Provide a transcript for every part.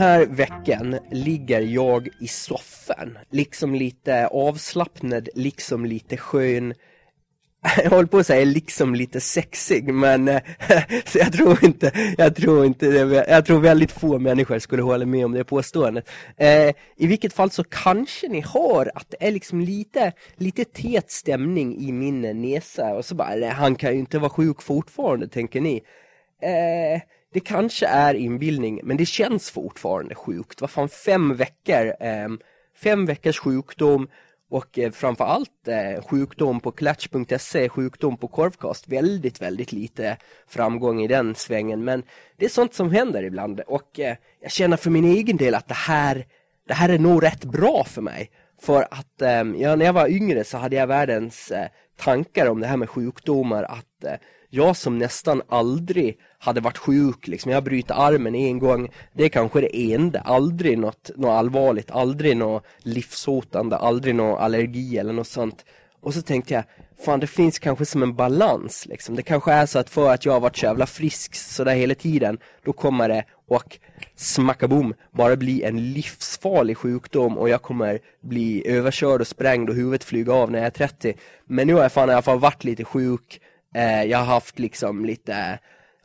Den här veckan ligger jag i soffan. Liksom lite avslappnad, liksom lite skön. Jag håller på att säga liksom lite sexig, men så jag tror inte, jag tror inte, jag tror väldigt få människor skulle hålla med om det påståendet. Eh, I vilket fall så kanske ni hör att det är liksom lite, lite tät stämning i min näsa och så bara, han kan ju inte vara sjuk fortfarande, tänker ni. Eh, det kanske är inbildning, men det känns fortfarande sjukt. Vad fan, fem veckor, eh, fem veckors sjukdom och eh, framförallt eh, sjukdom på klatch.se, sjukdom på korvkast. Väldigt, väldigt lite framgång i den svängen, men det är sånt som händer ibland och eh, jag känner för min egen del att det här, det här är nog rätt bra för mig. För att eh, ja, när jag var yngre så hade jag världens eh, tankar om det här med sjukdomar, att eh, jag som nästan aldrig hade varit sjuk, liksom, jag bryter armen en gång, det är kanske det enda, aldrig något, något allvarligt, aldrig något livshotande, aldrig någon allergi eller något sånt. Och så tänkte jag, fan det finns kanske som en balans liksom. Det kanske är så att för att jag har varit så jävla frisk sådär hela tiden, då kommer det och smacka bom, bara bli en livsfarlig sjukdom och jag kommer bli överkörd och sprängd och huvudet flyga av när jag är 30. Men nu har jag fan i alla fall varit lite sjuk, eh, jag har haft liksom lite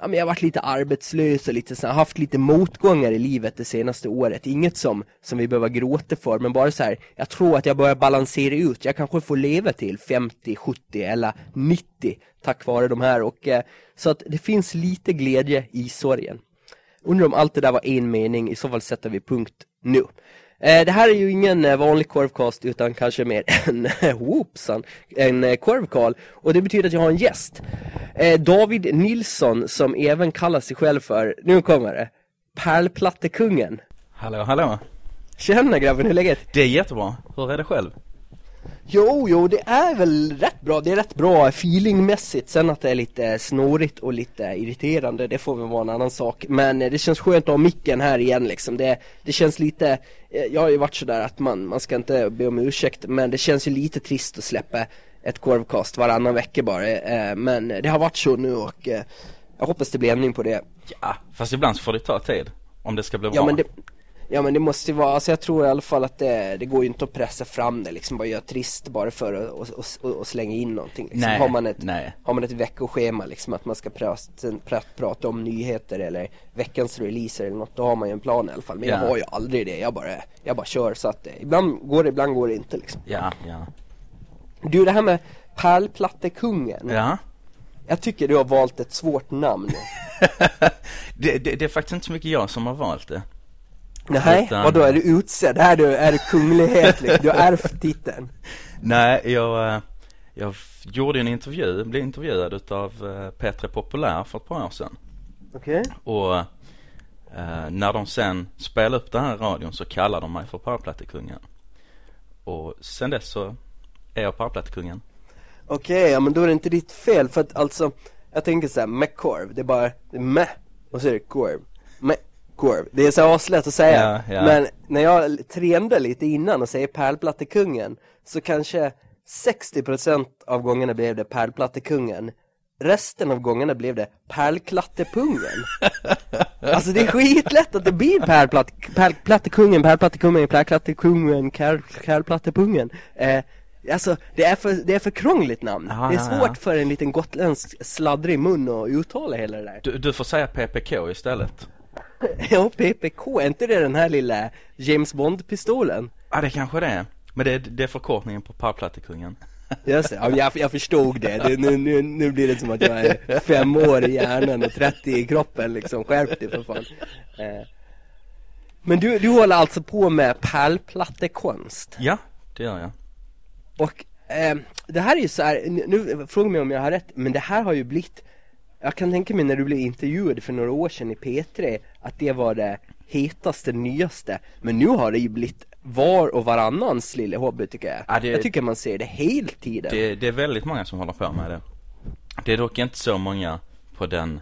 Ja, men jag har varit lite arbetslös och lite så här, haft lite motgångar i livet det senaste året. Inget som, som vi behöver gråta för, men bara så här, jag tror att jag börjar balansera ut. Jag kanske får leva till 50, 70 eller 90 tack vare de här. Och, eh, så att det finns lite glädje i sorgen. Undrar om allt det där var en mening, i så fall sätter vi punkt nu. Eh, det här är ju ingen eh, vanlig korvcast utan kanske mer en, whoopsan, en eh, korvkarl. Och det betyder att jag har en gäst. David Nilsson som även kallar sig själv för, nu kommer det, Pärlplattekungen. Hallå, hallå. Tjena grabben, hur är läget? Det är jättebra. Hur är det själv? Jo, jo, det är väl rätt bra. Det är rätt bra feelingmässigt. Sen att det är lite snorigt och lite irriterande, det får väl vara en annan sak. Men eh, det känns skönt att ha micken här igen liksom. Det, det känns lite, eh, jag har ju varit sådär att man, man ska inte be om ursäkt, men det känns ju lite trist att släppa ett korvkast varannan vecka bara. Eh, Men det har varit så nu och jag hoppas det blir ändring på det. Ja, fast ibland så får det ta tid. Om det ska bli bra. Ja men det, ja men det måste ju vara, alltså jag tror i alla fall att det, det går ju inte att pressa fram det liksom, bara göra trist bara för att och, och, och, slänga in någonting liksom. Nej, har, man ett, nej. har man ett veckoschema liksom att man ska prata, prata, prata om nyheter eller veckans releaser eller något, då har man ju en plan i alla fall. Men jag Ja. har ju aldrig det, jag bara, jag bara kör så att eh, ibland går det, ibland går det inte liksom. Ja, ja. Du det här med Pärlplattekungen, Ja. jag tycker du har valt ett svårt namn. det, det, det är faktiskt inte så mycket jag som har valt det. Nej, Utan- vadå är du utsedd? Är du, är du kunglighet liksom? Du har ärvt titeln? Nej, jag, eh, jag gjorde en intervju, blev intervjuad utav eh, Petre Populär för ett par år sedan. Okej. Och eh, när de sen spelade upp det här i radion så kallade de mig för Paraplattekungen. Och sen dess så är jag Paraplattekungen. Okej, ja men då är det inte ditt fel för att alltså Jag tänker såhär, med korv, det är bara, det är med och så är det korv korv, det är så aslätt att säga. Ja, ja. Men när jag tränade lite innan och säger pärlplattekungen Så kanske 60% av gångerna blev det pärlplattekungen. Resten av gångerna blev det pärlklattepungen. Alltså det är skitlätt att det blir pärlplatt, pärlplattekungen, pärlplattekungen, pärlklattekungen, kär- kärlplattepungen eh, Alltså det är för, det är för krångligt namn. Ja, Det är svårt ja. för en liten gotländsk sladdrig mun att uttala hela det där. Du, du får säga PPK istället. Ja, PPK, är inte det den här lilla James Bond-pistolen? Ja, det kanske det är. Men det är, det är förkortningen på Paraplattekungen. Just det, ja, jag, jag förstod det, det nu, nu, nu blir det som att jag är fem år i hjärnan och 30 i kroppen liksom, skärp dig för fan eh. Men du, du håller alltså på med pärlplattekonst Ja, det gör jag. Och eh, det här är ju så här, nu, nu fråga mig om jag har rätt, men det här har ju blivit Jag kan tänka mig när du blev intervjuad för några år sedan i P3 Att det var det hetaste, nyaste Men nu har det ju blivit var och varannans lilla hobby tycker jag Ja, det- Jag tycker man ser det hela tiden Det, det är väldigt många som håller på med det. Det är dock inte så många på den,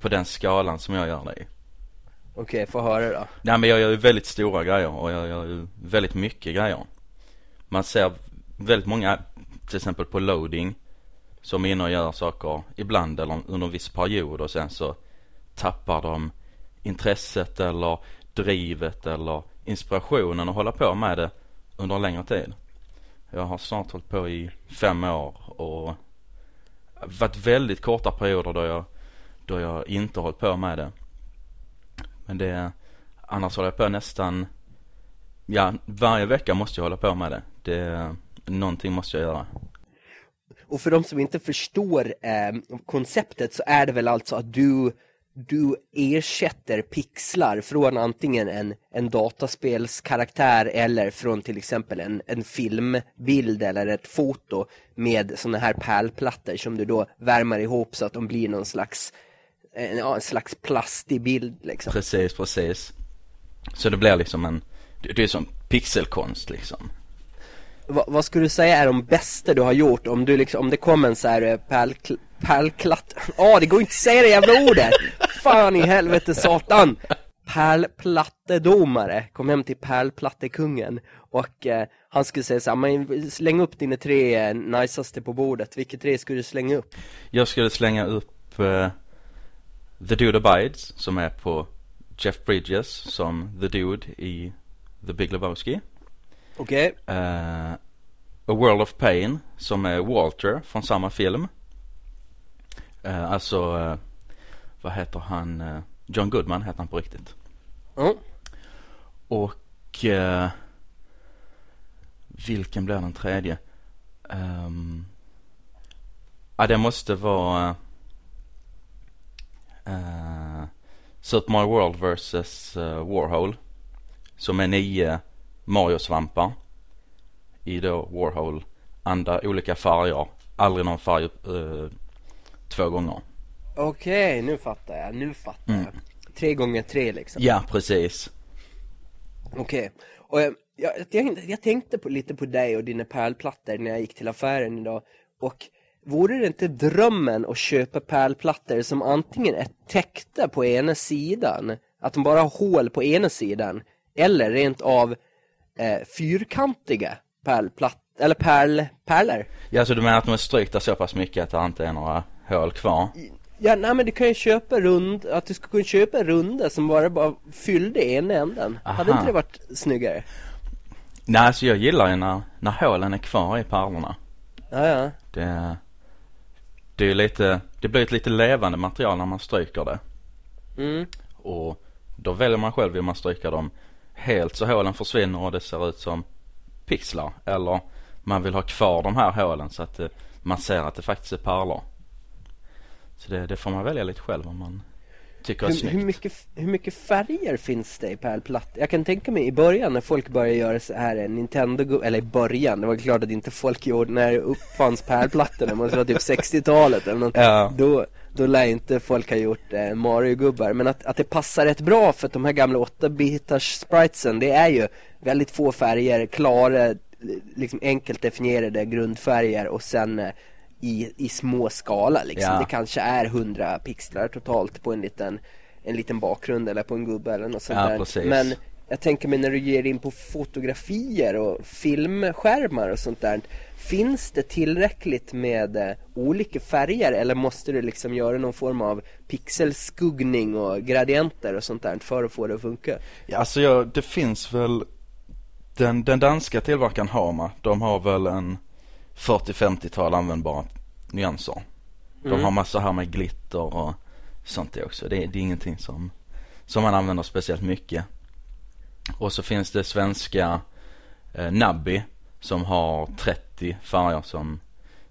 på den skalan som jag gör det i. Okej, få höra då Nej men jag gör ju väldigt stora grejer och jag gör ju väldigt mycket grejer. Man ser väldigt många, till exempel på loading, som är inne och gör saker ibland eller under en viss period och sen så tappar de intresset eller drivet eller inspirationen att hålla på med det under en längre tid. Jag har snart hållit på i fem år och varit väldigt korta perioder då jag, då jag inte hållit på med det. Men det, annars håller jag på nästan, ja varje vecka måste jag hålla på med det. Det, någonting måste jag göra. Och för de som inte förstår eh, konceptet så är det väl alltså att du du ersätter pixlar från antingen en, en dataspelskaraktär eller från till exempel en, en filmbild eller ett foto med sådana här pärlplattor som du då värmer ihop så att de blir någon slags eh, en, en slags plastig bild liksom. Precis, precis. Så det blir liksom en, det är som pixelkonst liksom. Va, vad skulle du säga är de bästa du har gjort om du liksom, om det kommer en så här eh, pärlklatt, åh oh, det går inte att säga det jävla ordet! Fan i helvete satan! Pärlplattedomare kom hem till pärlplattekungen och eh, han skulle säga så här, men släng upp dina tre eh, najsaste på bordet, vilka tre skulle du slänga upp? Jag skulle slänga upp eh, The Dude Abides som är på Jeff Bridges som The Dude i The Big Lebowski. Okej. Okay. Uh, A World of Pain som är Walter från samma film. Uh, alltså, uh, vad heter han? Uh, John Goodman heter han på riktigt. Mm. Och vilken blir den tredje? Um, ja, det måste vara Super Mario World vs Warhol. Som är nio Mario-svampar i då Warhol. Andra olika färger. Aldrig någon färg uh, två gånger. Okej, okay, nu fattar jag. Nu fattar mm. jag. Tre gånger tre liksom. Ja, precis. Okej. Okay. Och jag, jag, jag, jag, tänkte på, lite på dig och dina pärlplattor när jag gick till affären idag. Och vore det inte drömmen att köpa pärlplattor som antingen är täckta på ena sidan, att de bara har hål på ena sidan, eller rent av eh, fyrkantiga pärlplatt eller pärl, pärlor. Ja, så du menar att de är strykta så pass mycket att det inte är några hål kvar? Ja, nej men du kan ju köpa rund, att du skulle kunna köpa runda som bara, bara fyllde ena änden. Aha. Hade inte det varit snyggare? Nej, alltså jag gillar ju när, när hålen är kvar i pärlorna. Ja, ja. Det, det är lite, det blir ett lite levande material när man stryker det. Mm. Och då väljer man själv hur man stryker dem helt så hålen försvinner och det ser ut som pixlar. Eller man vill ha kvar de här hålen så att eh, man ser att det faktiskt är pärlor. Så det, det får man välja lite själv om man tycker hur, snyggt. Hur mycket, hur mycket färger finns det i pärlplattor? Jag kan tänka mig i början när folk började göra så här Nintendo, eller i början, det var klart att inte folk gjorde, när det uppfanns pärlplattorna, det måste vara typ 60-talet eller något. Ja. Då, då lär inte folk ha gjort eh, Mario-gubbar. Men att, att det passar rätt bra för att de här gamla 8-bitars spritesen, det är ju väldigt få färger, klara, liksom enkelt definierade grundfärger och sen eh, i, i små skala liksom. Ja. Det kanske är 100 pixlar totalt på en liten, en liten bakgrund eller på en gubbe eller något sånt ja, där. Precis. Men jag tänker mig när du ger in på fotografier och filmskärmar och sånt där Finns det tillräckligt med eh, olika färger eller måste du liksom göra någon form av pixelskuggning och gradienter och sånt där för att få det att funka? Ja, alltså ja, det finns väl den, den danska tillverkaren Hama, de har väl en 40-50-tal användbara nyanser. De mm. har massor här med glitter och sånt också. Det, det är ingenting som, som man använder speciellt mycket. Och så finns det svenska eh, Nabby som har 30 färger som,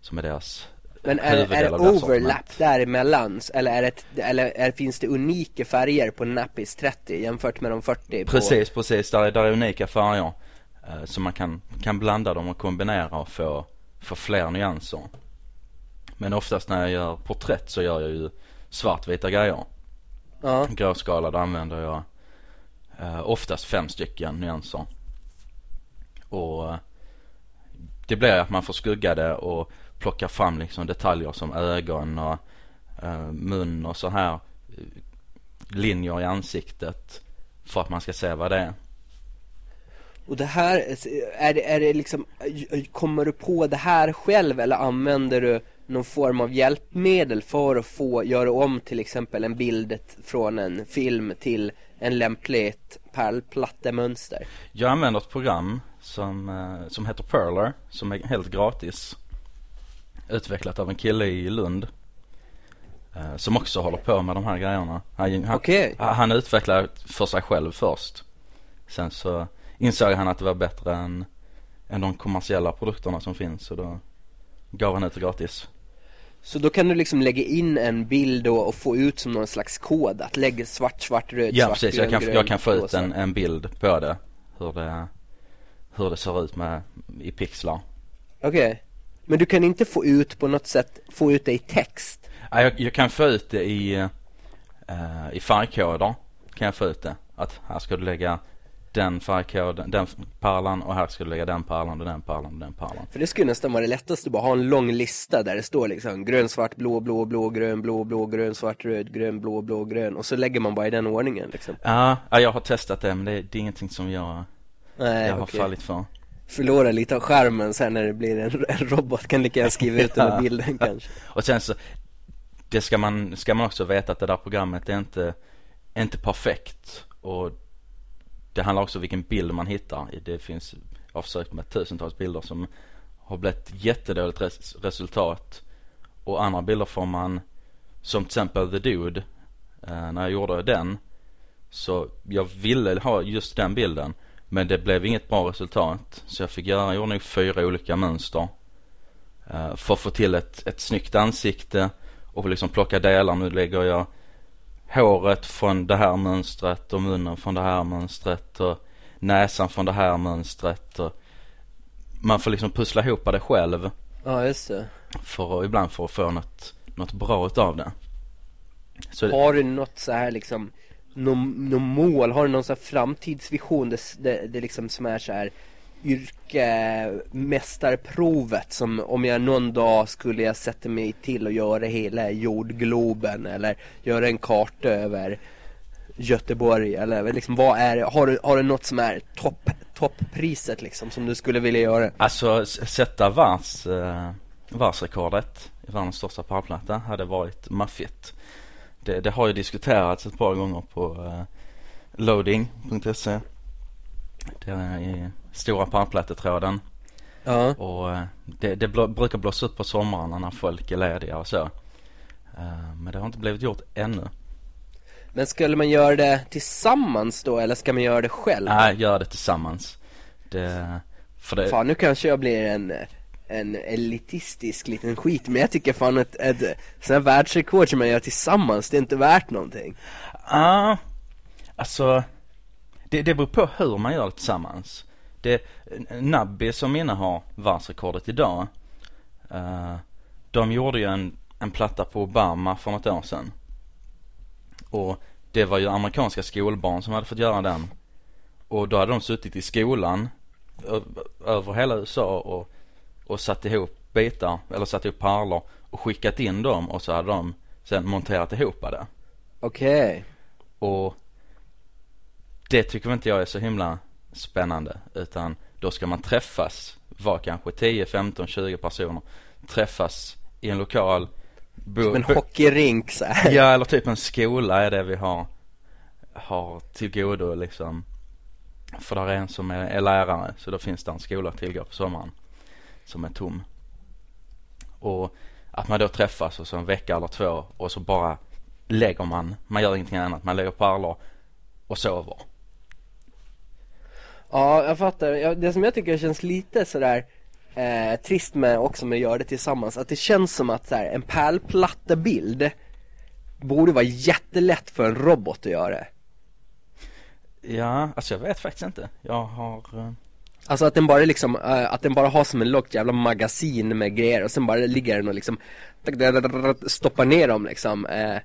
som är deras Men är, är det overlap däremellan? Eller, är det, eller är, finns det unika färger på Nappis 30 jämfört med de 40? På... Precis, precis. Där är, där är unika färger. Eh, så man kan, kan blanda dem och kombinera och få, få fler nyanser. Men oftast när jag gör porträtt så gör jag ju svartvita grejer. Ja. Gråskalad använder jag eh, oftast fem stycken nyanser. Och eh, det blir att man får skugga det och plocka fram liksom detaljer som ögon och uh, mun och så här uh, linjer i ansiktet för att man ska se vad det är. Och det här, är det, är det liksom, kommer du på det här själv eller använder du någon form av hjälpmedel för att få göra om till exempel en bild från en film till en lämpligt pärlplattemönster? Jag använder ett program som, eh, som heter Perler som är helt gratis. Utvecklat av en kille i Lund. eh, Som också håller på med de här grejerna. Han, han, han utvecklade för sig själv först. Sen så insåg han att det var bättre än, än de kommersiella produkterna som finns. Så då gav han ut det gratis. Så då kan du liksom lägga in en bild då och få ut som någon slags kod att lägga svart, svart, röd, Ja svart, precis, grön, jag kan, grön, jag kan få ut en, en bild på det. Hur det, hur det ser ut med, i pixlar. Okej. Men du kan inte få ut på något sätt, få ut det i text? Ja, jag, jag kan få ut det i, eh, i färgkoder. Kan jag få ut det. Att här ska du lägga den färgkoden, den pärlan och här ska du lägga den pärlan och den pärlan och den pärlan. För det skulle nästan vara det lättaste, bara ha en lång lista där det står liksom grön, svart, blå, blå, blå, grön, blå, blå, grön, svart, röd, grön, blå, blå, grön och så lägger man bara i den ordningen liksom. Ja, ja, jag har testat det men det, det är ingenting som jag, Nej, jag har okej. fallit för. Förlora lite av skärmen sen när det blir en, en robot, kan lika gärna skriva ut den med bilden kanske. Och sen så, det ska man, ska man också veta att det där programmet är inte, är inte perfekt. Och det handlar också om vilken bild man hittar. Det finns, jag har försökt med tusentals bilder som har blivit jättedåligt res resultat. Och andra bilder får man, som till exempel The Dude, eh, när jag gjorde den. Så jag ville ha just den bilden. Men det blev inget bra resultat. Så jag fick göra, jag gjorde nog fyra olika mönster. Eh, för att få till ett, ett snyggt ansikte och liksom plocka delar. Nu lägger jag håret från det här mönstret och munnen från det här mönstret och näsan från det här mönstret och man får liksom pussla ihop det själv Ja, just det. för att, ibland för att få något, något bra utav det. Så Har du något så här liksom, något nå mål, har du någon så här framtidsvision, det, det, det liksom som är så här yrkemästarprovet som om jag någon dag skulle jag sätta mig till och göra hela jordgloben eller göra en karta över Göteborg eller liksom vad är det, har du, har du något som är topp, topppriset liksom som du skulle vilja göra? alltså sätta världs, eh, världsrekordet i världens största pallplatta hade varit maffigt. Det, det har ju diskuterats ett par gånger på eh, loading.se. Det är stora pärlplattetråden. Ja. Och eh, det, det bl- brukar blåsa upp på somrarna när folk är lediga och så. Eh, Men det har inte blivit gjort ännu. Men skulle man göra det tillsammans då eller ska man göra det själv? Nej, gör det tillsammans. Det, för det, Fan nu kanske jag blir en, en elitistisk liten skit men jag tycker fan att ett sånt här världsrekord som man gör tillsammans det är inte värt någonting Ja, alltså det, det beror på hur man gör det tillsammans. Det, Nabby som innehar världsrekordet idag, eh, de gjorde ju en, en platta på Obama för något år sedan. Och det var ju amerikanska skolbarn som hade fått göra den. Och då hade de suttit i skolan över hela USA och, och satt ihop bitar, eller satt ihop pärlor och skickat in dem och så hade de sen monterat ihop det. Okej Och det tycker inte jag är så himla spännande. Utan då ska man träffas, var kanske 10, 15, 20 personer. Träffas i en lokal. Som en hockeyrink så här. Ja, eller typ en skola är det vi har, har till godo liksom. För där är en som är, är lärare, så då finns det en skola att tillgå på sommaren. Som är tom. Och att man då träffas och så en vecka eller två och så bara lägger man, man gör ingenting annat, man lägger pärlor och sover. Ja jag fattar, det som jag tycker känns lite sådär eh, trist med också med att göra det tillsammans Att det känns som att så här, en pärlplattebild Borde vara jättelätt för en robot att göra. Ja, alltså jag vet faktiskt inte. Jag har, eh, Alltså att den bara liksom, eh, att den bara har som en lågt jävla magasin med grejer och sen bara ligger den och liksom stoppar ner dem liksom eh,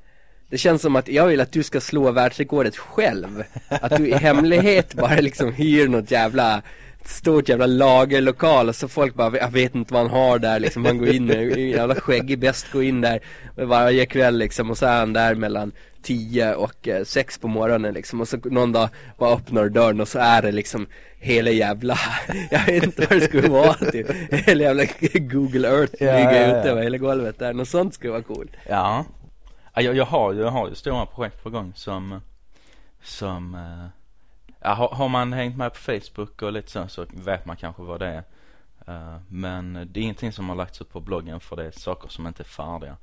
Det känns som att jag vill att du ska slå världsrekordet själv Att du i hemlighet bara liksom hyr något jävla Stort jävla lagerlokal och så folk bara, jag vet inte vad han har där liksom, han går in, jävla skäggig bäst går in där varje kväll liksom och så är han där mellan tio och eh, sex på morgonen liksom och så någon dag bara öppnar dörren och så är det liksom hela jävla, jag vet inte vad det skulle vara typ, hela jävla Google Earth Ja, ligger ja, ja. ute över hela golvet där, något sånt skulle vara coolt. Ja. Ja, Jag, jag, har, jag har ju stora projekt på gång som, som, eh, ja, har, man hängt med på Facebook och lite så, så vet man kanske vad det är. Eh, men det är ingenting som har lagts upp på bloggen för det är saker som inte är färdiga.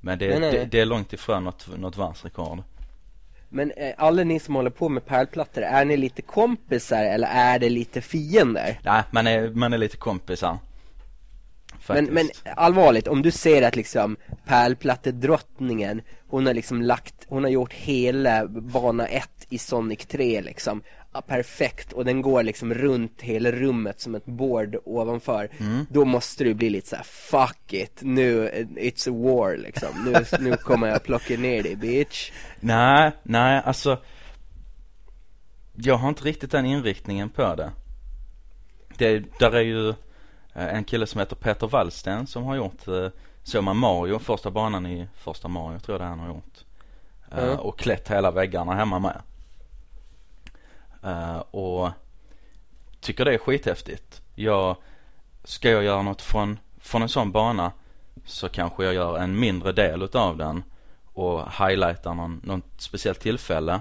Men det, Nej, nej, nej. det, det är långt ifrån något, något världsrekord. Men eh, alla ni som håller på med pärlplattor, är ni lite kompisar eller är det lite fiender? Nej, man är, man är lite kompisar. Men, Faktiskt. men allvarligt, om du ser att liksom pärlplattedrottningen, hon har liksom lagt, hon har gjort hela bana 1 i Sonic 3 liksom, perfekt och den går liksom runt hela rummet som ett board ovanför. Mm. Då måste du bli lite så här: fuck it, nu, it's a war liksom, nu, nu kommer jag plocka ner dig bitch. Nej, nej, alltså. Jag har inte riktigt den inriktningen på det. Det, där är ju en kille som heter Peter Wallsten som har gjort, eh, såg man Mario, första banan i första Mario tror jag det han har gjort. Eh, Mm. Och klätt hela väggarna hemma med. Eh, Och tycker det är skithäftigt. Jag, ska jag göra något från, från en sån bana så kanske jag gör en mindre del utav den och highlightar någon, något speciellt tillfälle.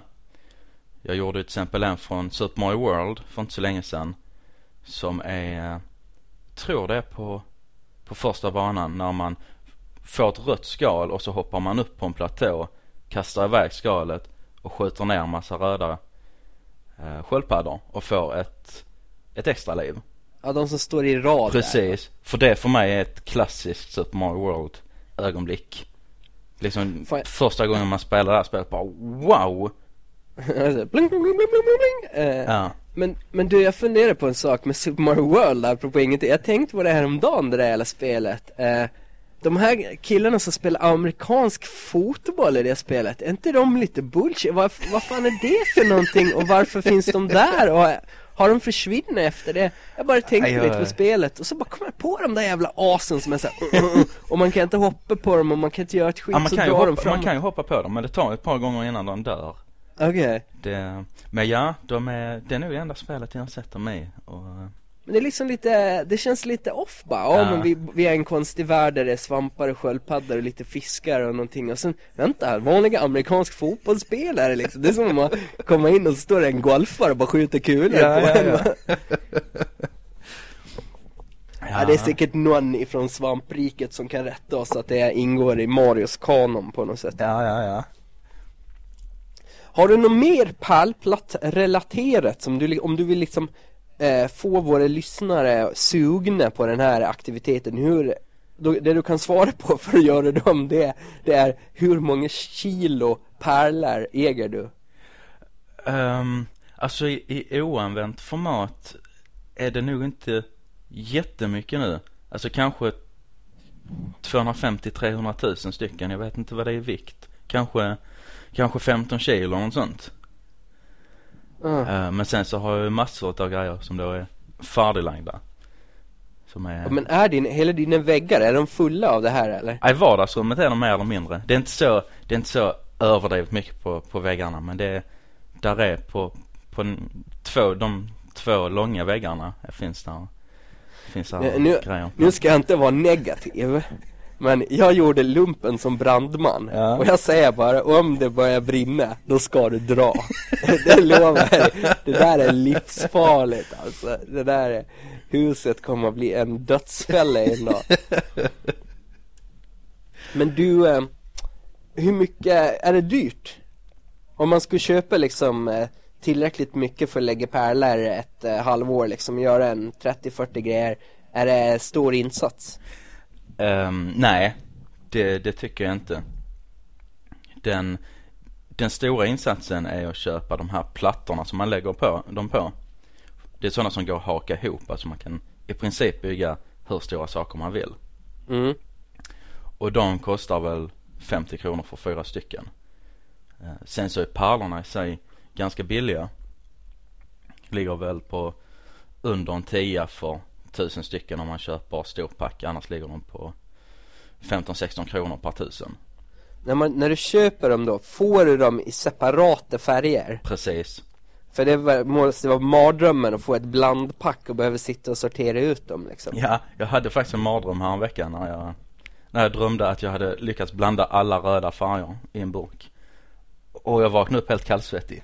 Jag gjorde till exempel en från Super Mario World för inte så länge sedan. Som är, tror det är på, på första banan när man får ett rött skal och så hoppar man upp på en platå, kastar iväg skalet och skjuter ner en massa röda eh, sköldpaddor och får ett, ett extra liv. Ja, de som står i rad där. Precis, för det för mig är ett klassiskt Super Mario World ögonblick. Liksom jag- första gången man spelar det här spelet bara wow! Bling, bling, bling, bling, bling, bling. Eh, Ja. Men, men du, jag funderar på en sak med Super Mario World, apropå ingenting. Jag tänkte på det här om dagen det där jävla spelet. Eh, de här killarna som spelar amerikansk fotboll i det spelet, är inte de lite bullshit? Vad, vad fan är det för någonting och varför finns de där? Och har de försvunnit efter det? Jag bara tänkte Aj, lite på spelet och så bara kom jag på de där jävla asen som är såhär uh, uh, uh, och man kan inte hoppa på dem och man kan inte göra ett skit ja man, så kan drar de hoppa, fram. man kan ju hoppa på dem men det tar ett par gånger innan de dör. Okej. Det, men ja, de är, det är nog det enda spelet jag har sett dem i. Och, Men det är liksom lite, det känns lite off bara. Ja, Ja. men vi, vi är en konstig värld där det är svampar och sköldpaddor och lite fiskar och någonting och sen, vänta, vanliga amerikansk fotbollsspelare liksom. Det är som om man kommer in och står en golfare och bara skjuter kulor Ja, på ja, en. ja. Ja. det är säkert någon ifrån svampriket som kan rätta oss att det ingår i Marios kanon på något sätt. Ja, ja, ja. Har du något mer pärlplatt relaterat som du, om du vill liksom eh, få våra lyssnare sugna på den här aktiviteten, hur, då, det du kan svara på för att göra dem det, det är hur många kilo pärlor äger du? Um, alltså i, i oanvänt format är det nog inte jättemycket nu. Alltså kanske 250-300 000 stycken. Jag vet inte vad det är i vikt. Kanske, kanske 15 kilo och något sånt. Eh, men sen så har jag ju massor av grejer som då är färdiglagda. Som är... Men är din, hela dina väggar, är de fulla av det här eller? Nej, vardagsrummet är de mer eller mindre. Det är inte så, det är inte så överdrivet mycket på, på väggarna men det är, där är på, på två, de två långa väggarna finns där, finns där nu, grejer. nu ska jag inte vara negativ Men jag gjorde lumpen som brandman Ja. Och jag säger bara, om det börjar brinna, då ska du dra Det lovar jag. Det där är livsfarligt alltså Det där är, huset kommer att bli en dödsfälla en dag Men du, eh, hur mycket, är det dyrt? Om man skulle köpa liksom eh, tillräckligt mycket för att lägga pärlor ett eh, halvår liksom, göra en 30-40 grejer Är det stor insats? Ehm, nej, det, det tycker jag inte. Den, den stora insatsen är att köpa de här plattorna som man lägger på, dem på. Det är sådana som går att haka ihop, alltså man kan i princip bygga hur stora saker man vill. Mm. Och de kostar väl 50 kronor för fyra stycken. Eh, Sen så är pärlorna i sig ganska billiga. Ligger väl på under en tia för tusen stycken om man köper storpack. Annars ligger de på 15-16 kronor per tusen. när, man, när du köper dem då, får du dem i separata färger? Precis. För det måste vara mardrömmen att få ett blandpack och behöva sitta och sortera ut dem liksom. Ja, jag hade faktiskt en mardröm här en vecka när jag, när jag drömde att jag hade lyckats blanda alla röda färger i en burk. Och jag vaknade upp helt kallsvettig.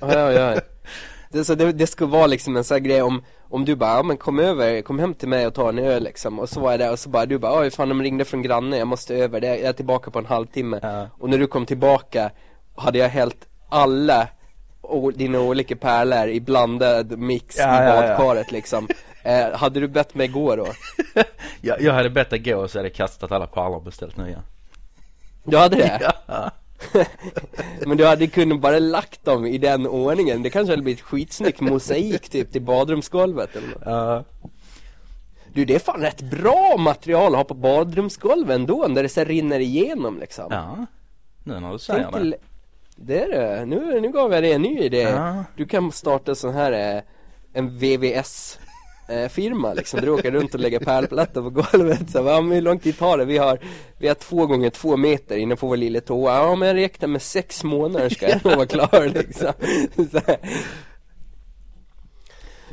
Ja, ja, ja. Det, så det, det skulle vara liksom en sån här grej om, om du bara, ja men kom över, kom hem till mig och ta en öl liksom Och så var jag där och så bara, du bara, oj fan de ringde från grannen, jag måste över, det, jag är tillbaka på en halvtimme Ja. Och när du kom tillbaka hade jag hällt alla dina olika pärlor i blandad mix Ja, i badkaret liksom eh, Hade du bett mig gå då? Jag, jag hade bett dig gå och så hade jag kastat alla pärlor och beställt nya. Du hade det? Ja. Men du hade kunnat bara lagt dem i den ordningen, det kanske hade blivit skitsnyggt mosaik typ till badrumsgolvet eller något. Ja. Du det är fan rätt bra material att ha på badrumsgolvet ändå, där det så rinner igenom liksom ja. Nu när du säger det. till, det är det, nu, nu gav jag dig en ny idé Ja. Du kan starta sån här, eh, en VVS eh, firma liksom, du åker runt och lägger pärlplattor på golvet så, ja, men hur lång tid tar det? Vi har, vi har två gånger två meter inne på vår lilla toa, ja men jag räknar med sex månader ska jag nog vara klar liksom.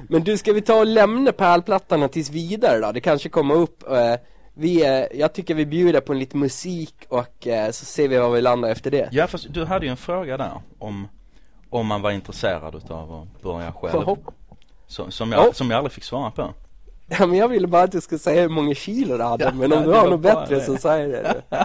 Men du, ska vi ta och lämna pärlplattorna tills vidare då? Det kanske kommer upp eh, vi, eh, jag tycker vi bjuder på en lite musik och eh, så ser vi var vi landar efter det Ja fast du hade ju en fråga där om, om man var intresserad utav att börja själv. Hopp. Som, som, jag, Oh. som jag aldrig fick svara på. Ja men jag ville bara att du skulle säga hur många kilo du hade, Ja, men om du har något bättre det. så säg det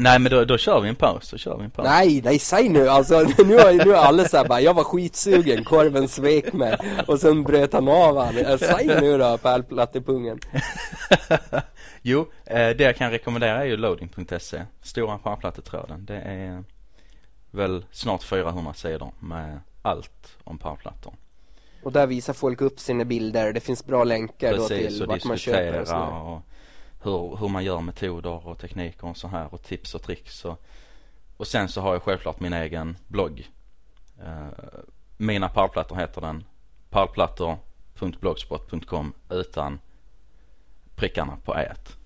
Nej men då, då kör vi en paus, då kör vi en paus. Nej, nej säg nu alltså, nu har, nu har alla såhär bara, jag var skitsugen, korven svek mig Och sen bröt han av han, säg nu då pärlplattepungen Jo, eh, det jag kan rekommendera är ju loading.se. Stora pärlplattetråden. Det är väl snart 400 sidor med allt om pärlplattor. Och där visar folk upp sina bilder, det finns bra länkar då Precis, till och vart man köper och sådär. och hur, hur man gör metoder och tekniker och så här och tips och tricks och, och sen så har jag självklart min egen blogg. Eh, mina pärlplattor heter den. Pärlplattor.blogspot.com utan prickarna på ät.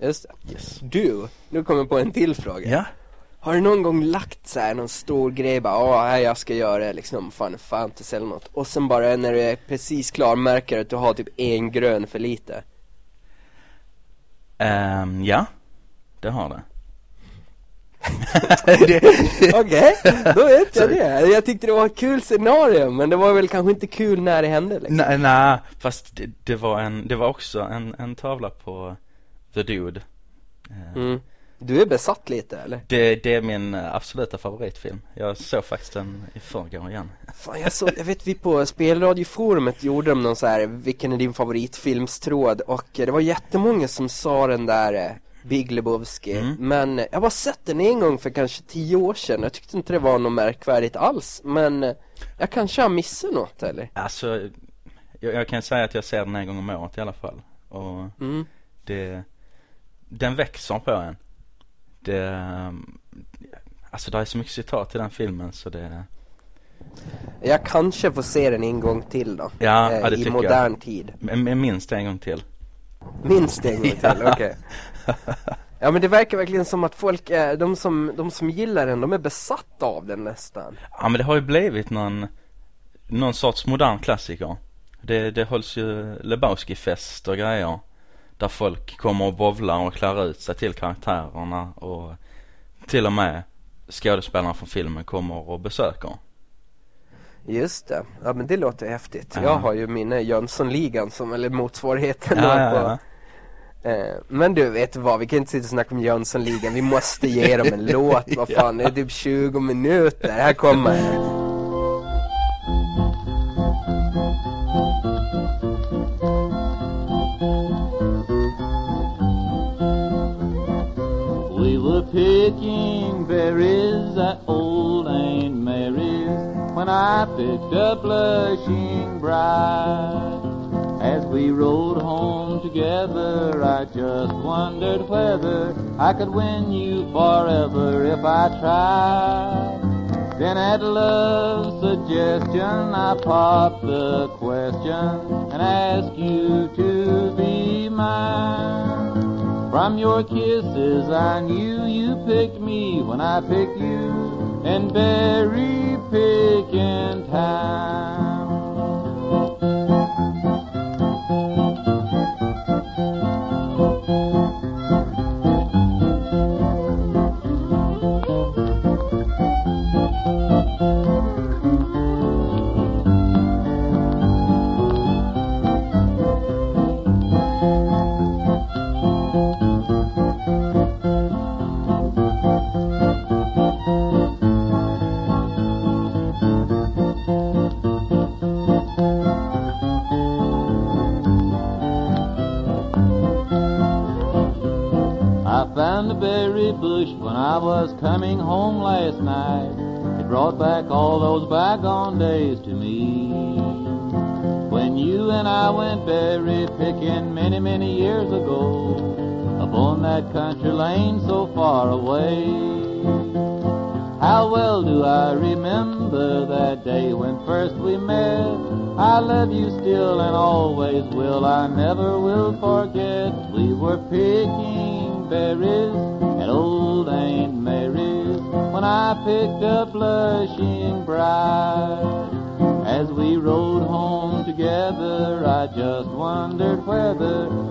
Just det. Yes. Du, nu kommer jag på en till fråga Ja. Har du någon gång lagt så här någon stor grej bara, åh här jag ska göra liksom fan fantasy eller något Och sen bara när du är precis klar märker att du har typ en grön för lite Ehm, ja, det har det. Okej, då vet jag det. Jag tyckte det var ett kul scenario men det var väl kanske inte kul när det hände liksom. Nej, nej, fast det, det var en, det var också en, en tavla på The Dude. Eh, Mm. Du är besatt lite eller? Det, det är min eh, absoluta favoritfilm. Jag såg faktiskt den i förrgår igen. Fan jag såg, jag vet vi på spelradioforumet gjorde de någon så här, vilken är din favoritfilmstråd? Och eh, det var jättemånga som sa den där eh, Big Lebowski Mm. Men jag har bara sett den en gång för kanske tio år sedan Jag tyckte inte det var något märkvärdigt alls Men jag kanske har missat något eller? Alltså, jag, jag kan säga att jag ser den en gång om året i alla fall. Och Mm. det, den växer på en. Det, alltså det är så mycket citat i den filmen så det, Jag kanske får se den en gång till då Ja, eh, ja, det I modern jag. tid men minst en gång till. Minst en gång till, okej Ja men det verkar verkligen som att folk, är, de som, de som gillar den, de är besatta av den nästan Ja men det har ju blivit någon, någon sorts modern klassiker. Det, det hålls ju Lebowski-fest och grejer. Där folk kommer och bovlar och klär ut sig till karaktärerna och till och med skådespelarna från filmen kommer och besöker. Just det, ja men det låter häftigt Ja. Jag har ju mina Jönssonligan som, eller motsvarigheten Ja, ja, på. Eh, Men du, vet vad? Vi kan inte sitta och snacka om Jönssonligan Vi måste ge dem en låt, vad fan, det är typ 20 minuter Här kommer picking berries at old Aunt Mary's when I picked a blushing bride. As we rode home together, I just wondered whether I could win you forever if I tried. Then at love's suggestion, I popped the question and asked you to be mine. From your kisses I knew you picked me when I picked you in berry picking time. Was coming home last night. It brought back all those bygone days to me. When you and I went berry picking many, many years ago.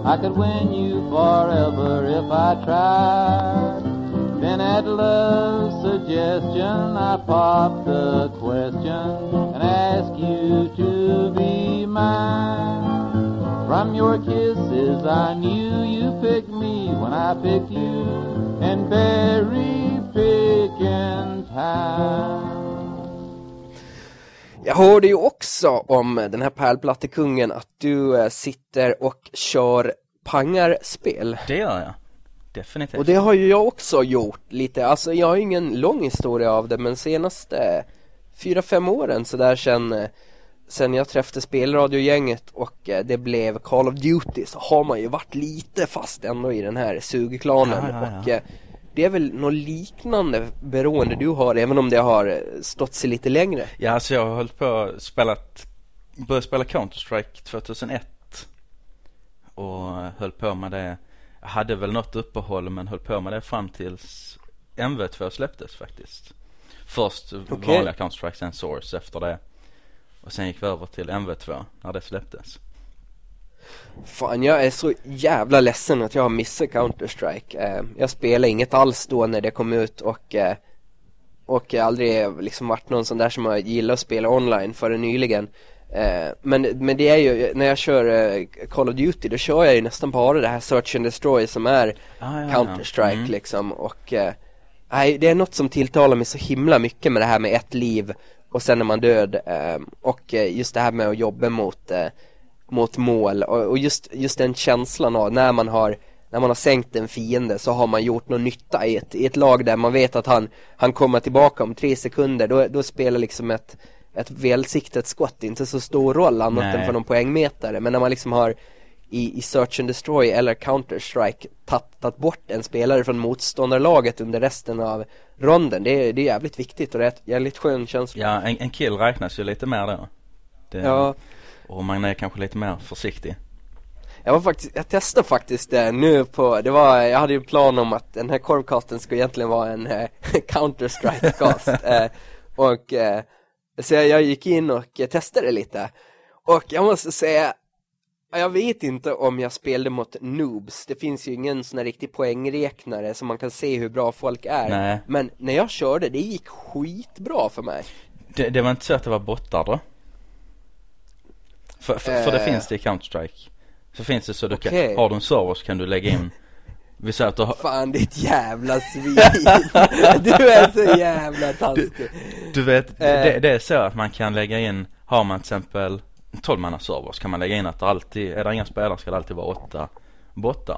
I could win you forever if I tried. Then at love's suggestion, I popped the question and asked you to be mine. From your kisses, I knew you picked me when I picked you in berry picking time. Jag hörde ju också om den här pärlplattekungen att du eh, sitter och kör pangarspel. Det gör jag. Definitivt. Och det har ju jag också gjort lite, alltså jag har ju ingen lång historia av det men senaste fyra, fem åren så där sen, eh, sen jag träffade spelradiogänget och eh, det blev Call of Duty så har man ju varit lite fast ändå i den här sugklanen Ja, ja, ja. och det är väl något liknande beroende du har även om det har stått sig lite längre. Ja, alltså jag har hållit på och spelat, började spela Counter-Strike 2001 och höll på med det. Jag hade väl något uppehåll men höll på med det fram tills MV2 släpptes faktiskt. Först Okej. vanliga Counter-Strike, sen Source efter det. Och sen gick vi över till MV2 när det släpptes. Fan, jag är så jävla ledsen att jag har missat Counter-Strike. Eh, jag spelade inget alls då när det kom ut och eh, och jag har aldrig liksom varit någon sån där som har gillat att spela online förrän nyligen. Eh, men, men det är ju, när jag kör eh, Call of Duty då kör jag ju nästan bara det här Search and Destroy som är Ah, ja, ja. Counter-Strike Mm. liksom och eh, nej, det är något som tilltalar mig så himla mycket med det här med ett liv och sen är man död eh, och eh, just det här med att jobba mot eh, mot mål. Och, och just, just den känslan av när man har när man har sänkt en fiende så har man gjort någon nytta i ett, i ett lag där man vet att han, han kommer tillbaka om tre sekunder. Då, då spelar liksom ett, ett välsiktat skott inte så stor roll annat Nej. än för någon poängmätare men när man liksom har i, i Search and Destroy eller Counter-Strike tagit bort en spelare från motståndarlaget under resten av ronden det, är- det är jävligt viktigt och det är ett jävligt skön känsla. Ja, en, en kill räknas ju lite mer då. Det, ja Och man är kanske lite mer försiktig. Jag var faktiskt, jag testade faktiskt det nu på, det var, jag hade ju en plan om att den här korvcasten skulle egentligen vara en eh, Counter-Strike-cast eh, Och eh, så jag, gick in och eh, testade lite Och jag måste säga jag vet inte om jag spelade mot noobs, det finns ju ingen sån här riktig poängräknare så man kan se hur bra folk är Nej. Men när jag körde, det gick skitbra för mig Det, det var inte så att det var bottar då? För, för, för det Eh. finns det i Counter-Strike. Så finns det så du Okej. kan, har du en server så kan du lägga in Vi säger att du har, Fan ditt jävla svin! du är så jävla taskig du vet, Eh. det, det är så att man kan lägga in, har man till exempel en 12 server så kan man lägga in att det alltid, är det inga spelare ska det alltid vara åtta bottar.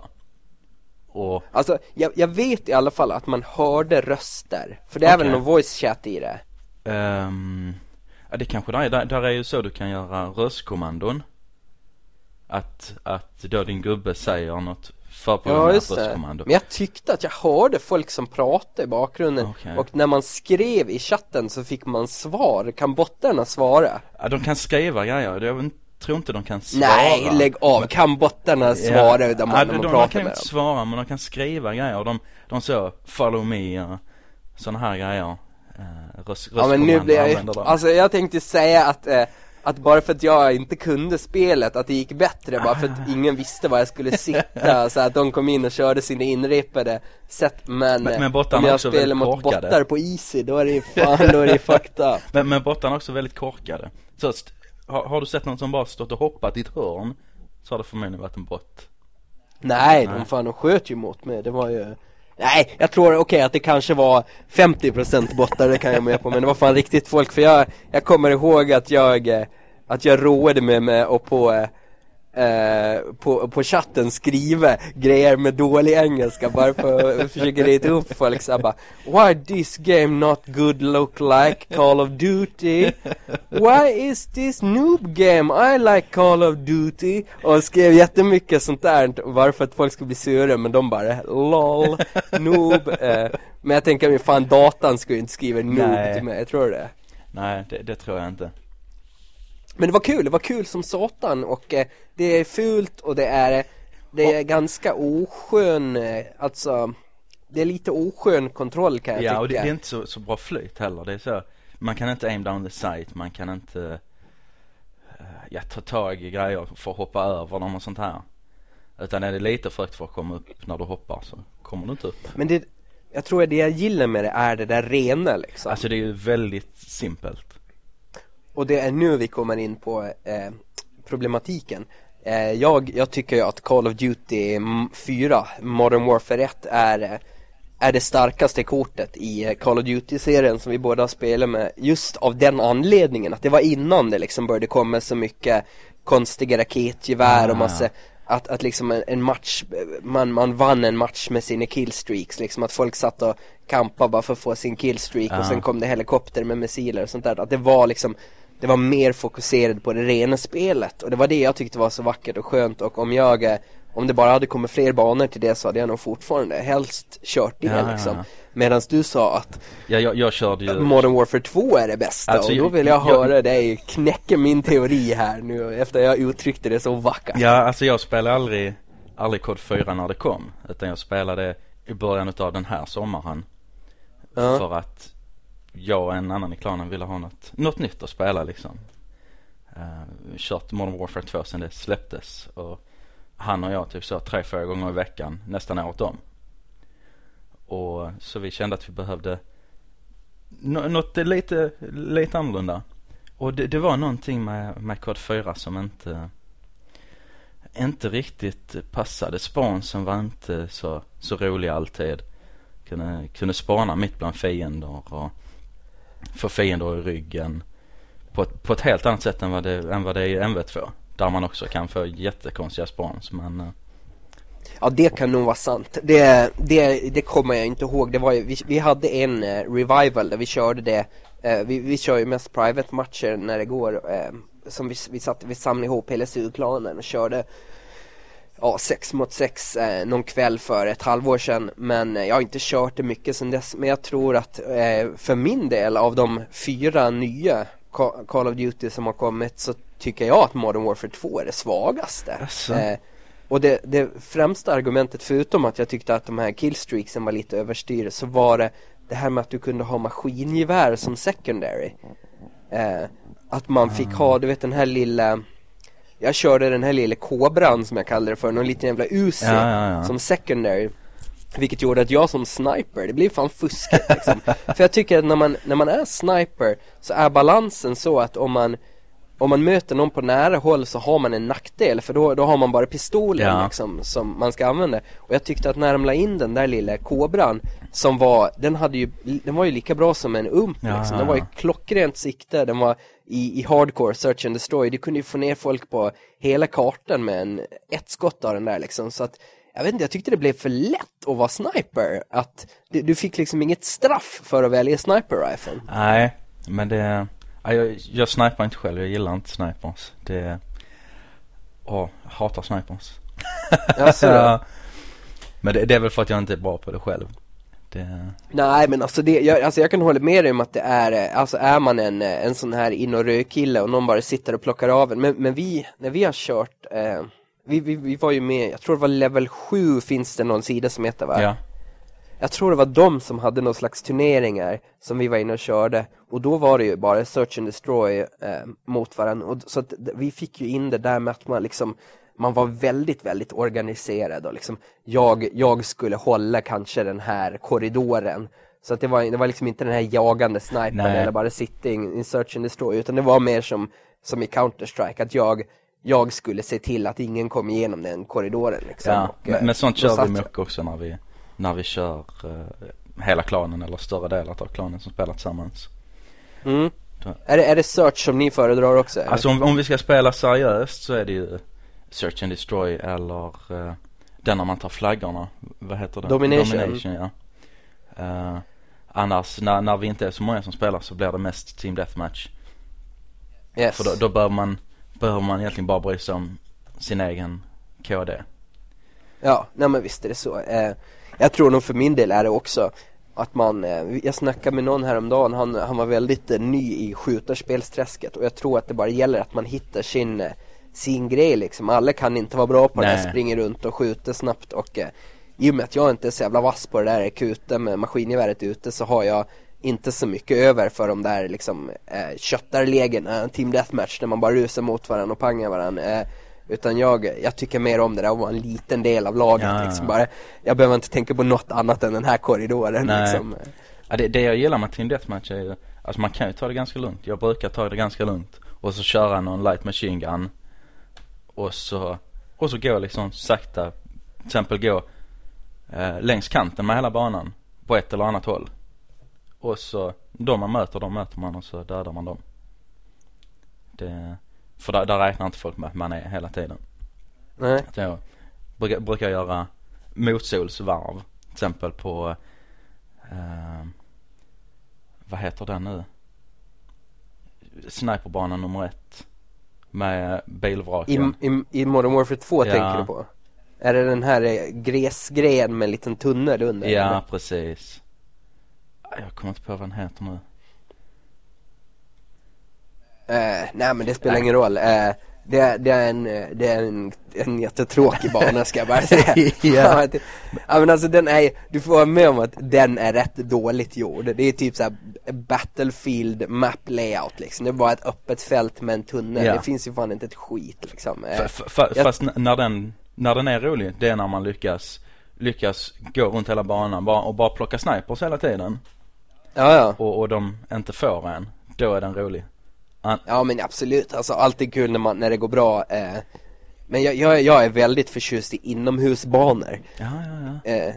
Och, Alltså, jag, jag vet i alla fall att man hörde röster, för det är väl Okej. någon voice chat i det? ehm, ja det kanske det är, där, där är ju så du kan göra röstkommandon. Att, att då din gubbe säger något Ja förprogrammerat just det, röstkommando. men jag tyckte att jag hörde folk som pratade i bakgrunden Okej. och när man skrev i chatten så fick man svar, kan bottarna svara? Ja, de kan skriva grejer. Jag tror inte de kan svara. Nej, lägg av. Kan bottarna svara utan man, ja, när man de, de pratar kan med inte dem? svara men de kan skriva grejer. De, de så, follow me och sådana här grejer. Röst, Ja men nu blir jag ju, alltså jag tänkte säga att, eh, att bara för att jag inte kunde spelet, att det gick bättre bara för att ingen visste var jag skulle sitta, så att de kom in och körde sina inrepade sätt Men, Men- eh, men om jag spelar mot korkade. bottar på easy, då är det ju fan, då är det fucked up Men, men bottarna är också väldigt korkade. Så har, har du sett någon som bara stått och hoppat i ett hörn så har det förmodligen varit en bot. Nej, Nej. de fan de sköt ju mot mig, det var ju Nej, jag tror okej att det kanske var 50% bottar, det kan jag med på, men det var fan riktigt folk för jag, jag kommer ihåg att jag, eh, att jag roade mig med och på eh, eh, på, på chatten skriva grejer med dålig engelska bara för att försöka reta upp folk så bara Why this game not good look like Call of Duty? Why is this noob game? I like Call of Duty Och skrev jättemycket sånt där Varför att folk skulle bli sura men de bara LOL, noob eh, Men jag tänker mig fan datan skulle inte skriva noob Nej. till mig, jag tror det Nej, det, det tror jag inte. Men det var kul, det var kul som satan och eh, det är fult och det är Det är ganska oskön, eh, alltså Det är lite oskön kontroll kan jag Ja, tycka och det, det är inte så, så bra flyt heller. Det är så, man kan inte aim down the sight, man kan inte eh, ja, ta tag i grejer för att hoppa över dem och sånt här. Utan är det lite för högt för att komma upp när du hoppar så kommer du inte upp. Men det, jag tror att det jag gillar med det är det där rena liksom Alltså det är ju väldigt simpelt. Och det är nu vi kommer in på eh, problematiken eh, jag, jag tycker ju att Call of Duty m- 4, Modern Warfare 1 är är det starkaste kortet i eh, Call of Duty-serien som vi båda har spelat med just av den anledningen att det var innan det liksom började komma så mycket konstiga raketgevär och Ah. massa att, att liksom en, en match, man, man vann en match med sina killstreaks liksom att folk satt och kampade bara för att få sin killstreak och Ja. sen kom det helikopter med missiler och sånt där att det var liksom det var mer fokuserat på det rena spelet och det var det jag tyckte var så vackert och skönt och om jag om det bara hade kommit fler banor till det så hade jag nog fortfarande helst kört det Ja, ja, liksom ja. Medan du sa att Ja, jag, jag körde ju Modern Warfare 2 är det bästa Alltså, och då jag- vill jag jag- höra dig knäcka min teori här nu efter jag uttryckte det så vackert Ja, alltså jag spelade aldrig, aldrig kod 4 när det kom. Utan jag spelade i början utav den här sommaren. Ja. För att jag och en annan i klanen ville ha något, något nytt att spela liksom. Uh, kört Modern Warfare 2 sen det släpptes. Och han och jag typ så tre, fyra gånger i veckan, nästan året om. Och så vi kände att vi behövde nå- något lite, lite annorlunda. Och det, det var någonting med, med kod 4 som inte inte riktigt passade. Spansen var inte så, så rolig alltid. Kunde, kunde spana mitt bland fiender och för fiender i ryggen. På ett, på ett helt annat sätt än vad det, än vad det är i MV2. Där man också kan få jättekonstiga spons men eh. Ja det kan nog vara sant. Det, det, det kommer jag inte ihåg. Det var ju, vi, vi hade en eh, revival där vi körde det. Eh, vi, vi kör ju mest private matcher när det går. Eh, som vi, vi, satt, vi samlade ihop hela Sydklanen och körde ja, sex mot sex eh, någon kväll för ett halvår sedan. Men eh, jag har inte kört det mycket sedan dess. Men jag tror att eh, för min del av de fyra nya Ca- Call of Duty som har kommit så tycker jag att Modern Warfare 2 är det svagaste. Eh, och det, det främsta argumentet förutom att jag tyckte att de här killstreaksen var lite överstyr så var det det här med att du kunde ha maskingevär som secondary. Eh, att man fick ha, du vet den här lilla Jag körde den här lilla kobran som jag kallar det för, någon liten jävla Uzi Ja, ja, ja. som secondary vilket gjorde att jag som sniper, det blev fan fuskigt liksom. För jag tycker att när man, när man är sniper så är balansen så att om man om man möter någon på nära håll så har man en nackdel för då, då har man bara pistolen Ja. liksom som man ska använda. Och jag tyckte att när de la in den där lilla kobran som var, den hade ju, den var ju lika bra som en ump Ja, liksom. Den var ju klockrent sikte, den var i, i hardcore search and destroy. Du kunde ju få ner folk på hela kartan med en, ett skott av den där liksom. Så att jag vet inte, jag tyckte det blev för lätt att vara sniper. Att du, du fick liksom inget straff för att välja sniper rifle. Nej men det, jag, jag snipar inte själv, jag gillar inte snipers. Det, åh, jag hatar snipers. Jaså då? Ja. Men det, det är väl för att jag inte är bra på det själv. Det, Nej men alltså, det, jag, alltså jag kan hålla med dig om att det är, alltså är man en, en sån här in och röd-kille och någon bara sitter och plockar av en. Men, men vi, när vi har kört, eh, vi, vi, vi var ju med, jag tror det var level 7 finns det någon sida som heter va? ja. Jag tror det var de som hade någon slags turneringar som vi var inne och körde och då var det ju bara search and destroy eh, mot varandra. Och, så att vi fick ju in det där med att man liksom man var väldigt, väldigt organiserad och liksom jag, jag skulle hålla kanske den här korridoren. Så att det var, det var liksom inte den här jagande snipern eller bara sitting in search and destroy utan det var mer som, som i Counter-Strike att jag, jag skulle se till att ingen kom igenom den korridoren liksom. ja. Och, eh, Men, men sånt kör vi mycket också när vi, när vi kör eh, hela klanen eller större delar av klanen som spelar tillsammans. Mm. Då- Är det, är det search som ni föredrar också? eller? Alltså om, om vi ska spela seriöst så är det ju Search and Destroy eller uh, den när man tar flaggorna. Vad heter det? Domination. Domination ja. Eh, annars när, när vi inte är så många som spelar så blir det mest Team Deathmatch. yes. För då, då behöver man, behöver man egentligen bara bry sig om sin egen KD. Ja, nej men visst är det så. Eh, jag tror nog för min del är det också att man, eh, jag snackade med någon häromdagen, han, han var väldigt eh, ny i skjutarspelsträsket och jag tror att det bara gäller att man hittar sin, eh, sin grej liksom. Alla kan inte vara bra på det Nej. här, springer runt och skjuter snabbt och eh, i och med att jag inte är så jävla vass på det där kuten med maskingeväret ute så har jag inte så mycket över för de där liksom eh, köttarlägena, team deathmatch där man bara rusar mot varandra och pangar varandra. Eh, utan jag, jag tycker mer om det där att vara en liten del av laget Ja, liksom. Bara, jag behöver inte tänka på något annat än den här korridoren Nej. liksom. Ja, det, det jag gillar med Team Deathmatch är ju, alltså man kan ju ta det ganska lugnt. Jag brukar ta det ganska lugnt. Och så köra någon light machine gun. Och så, och så gå liksom sakta, till exempel gå eh, längs kanten med hela banan. På ett eller annat håll. Och så, de man möter, de möter man och så dödar man dem. Det, för där, där räknar inte folk med att man är hela tiden. Nej. Så jag brukar, brukar göra motsolsvarv. Till exempel på, eh, vad heter den nu? Sniperbanan nummer ett. Med I, bilvraken. i, I Modern Warfare 2 Ja. tänker du på? Är det den här eh, gräsgrejen med en liten tunnel under? Ja, eller? precis. Jag kommer inte på vad den heter nu. Eh, nej men det spelar Nej. ingen roll. Eh, det, är- det är, en, eh, det är en, en jättetråkig bana ska jag bara säga. Ja. ja men alltså den är, du får vara med om att den är rätt dåligt gjord. Det är typ såhär Battlefield map layout liksom. Det är bara ett öppet fält med en tunnel. Ja. Det finns ju fan inte ett skit liksom. Eh, F- jag- fast när den, när den är rolig, det är när man lyckas, lyckas gå runt hela banan bara, och bara plocka snipers hela tiden. ja ja. Och, och de inte får en. Då är den rolig. An- Ja men absolut, alltså alltid kul när, man, när det går bra. Eh, men jag, jag, jag är väldigt förtjust i inomhusbanor. ja, ja, ja. Eh,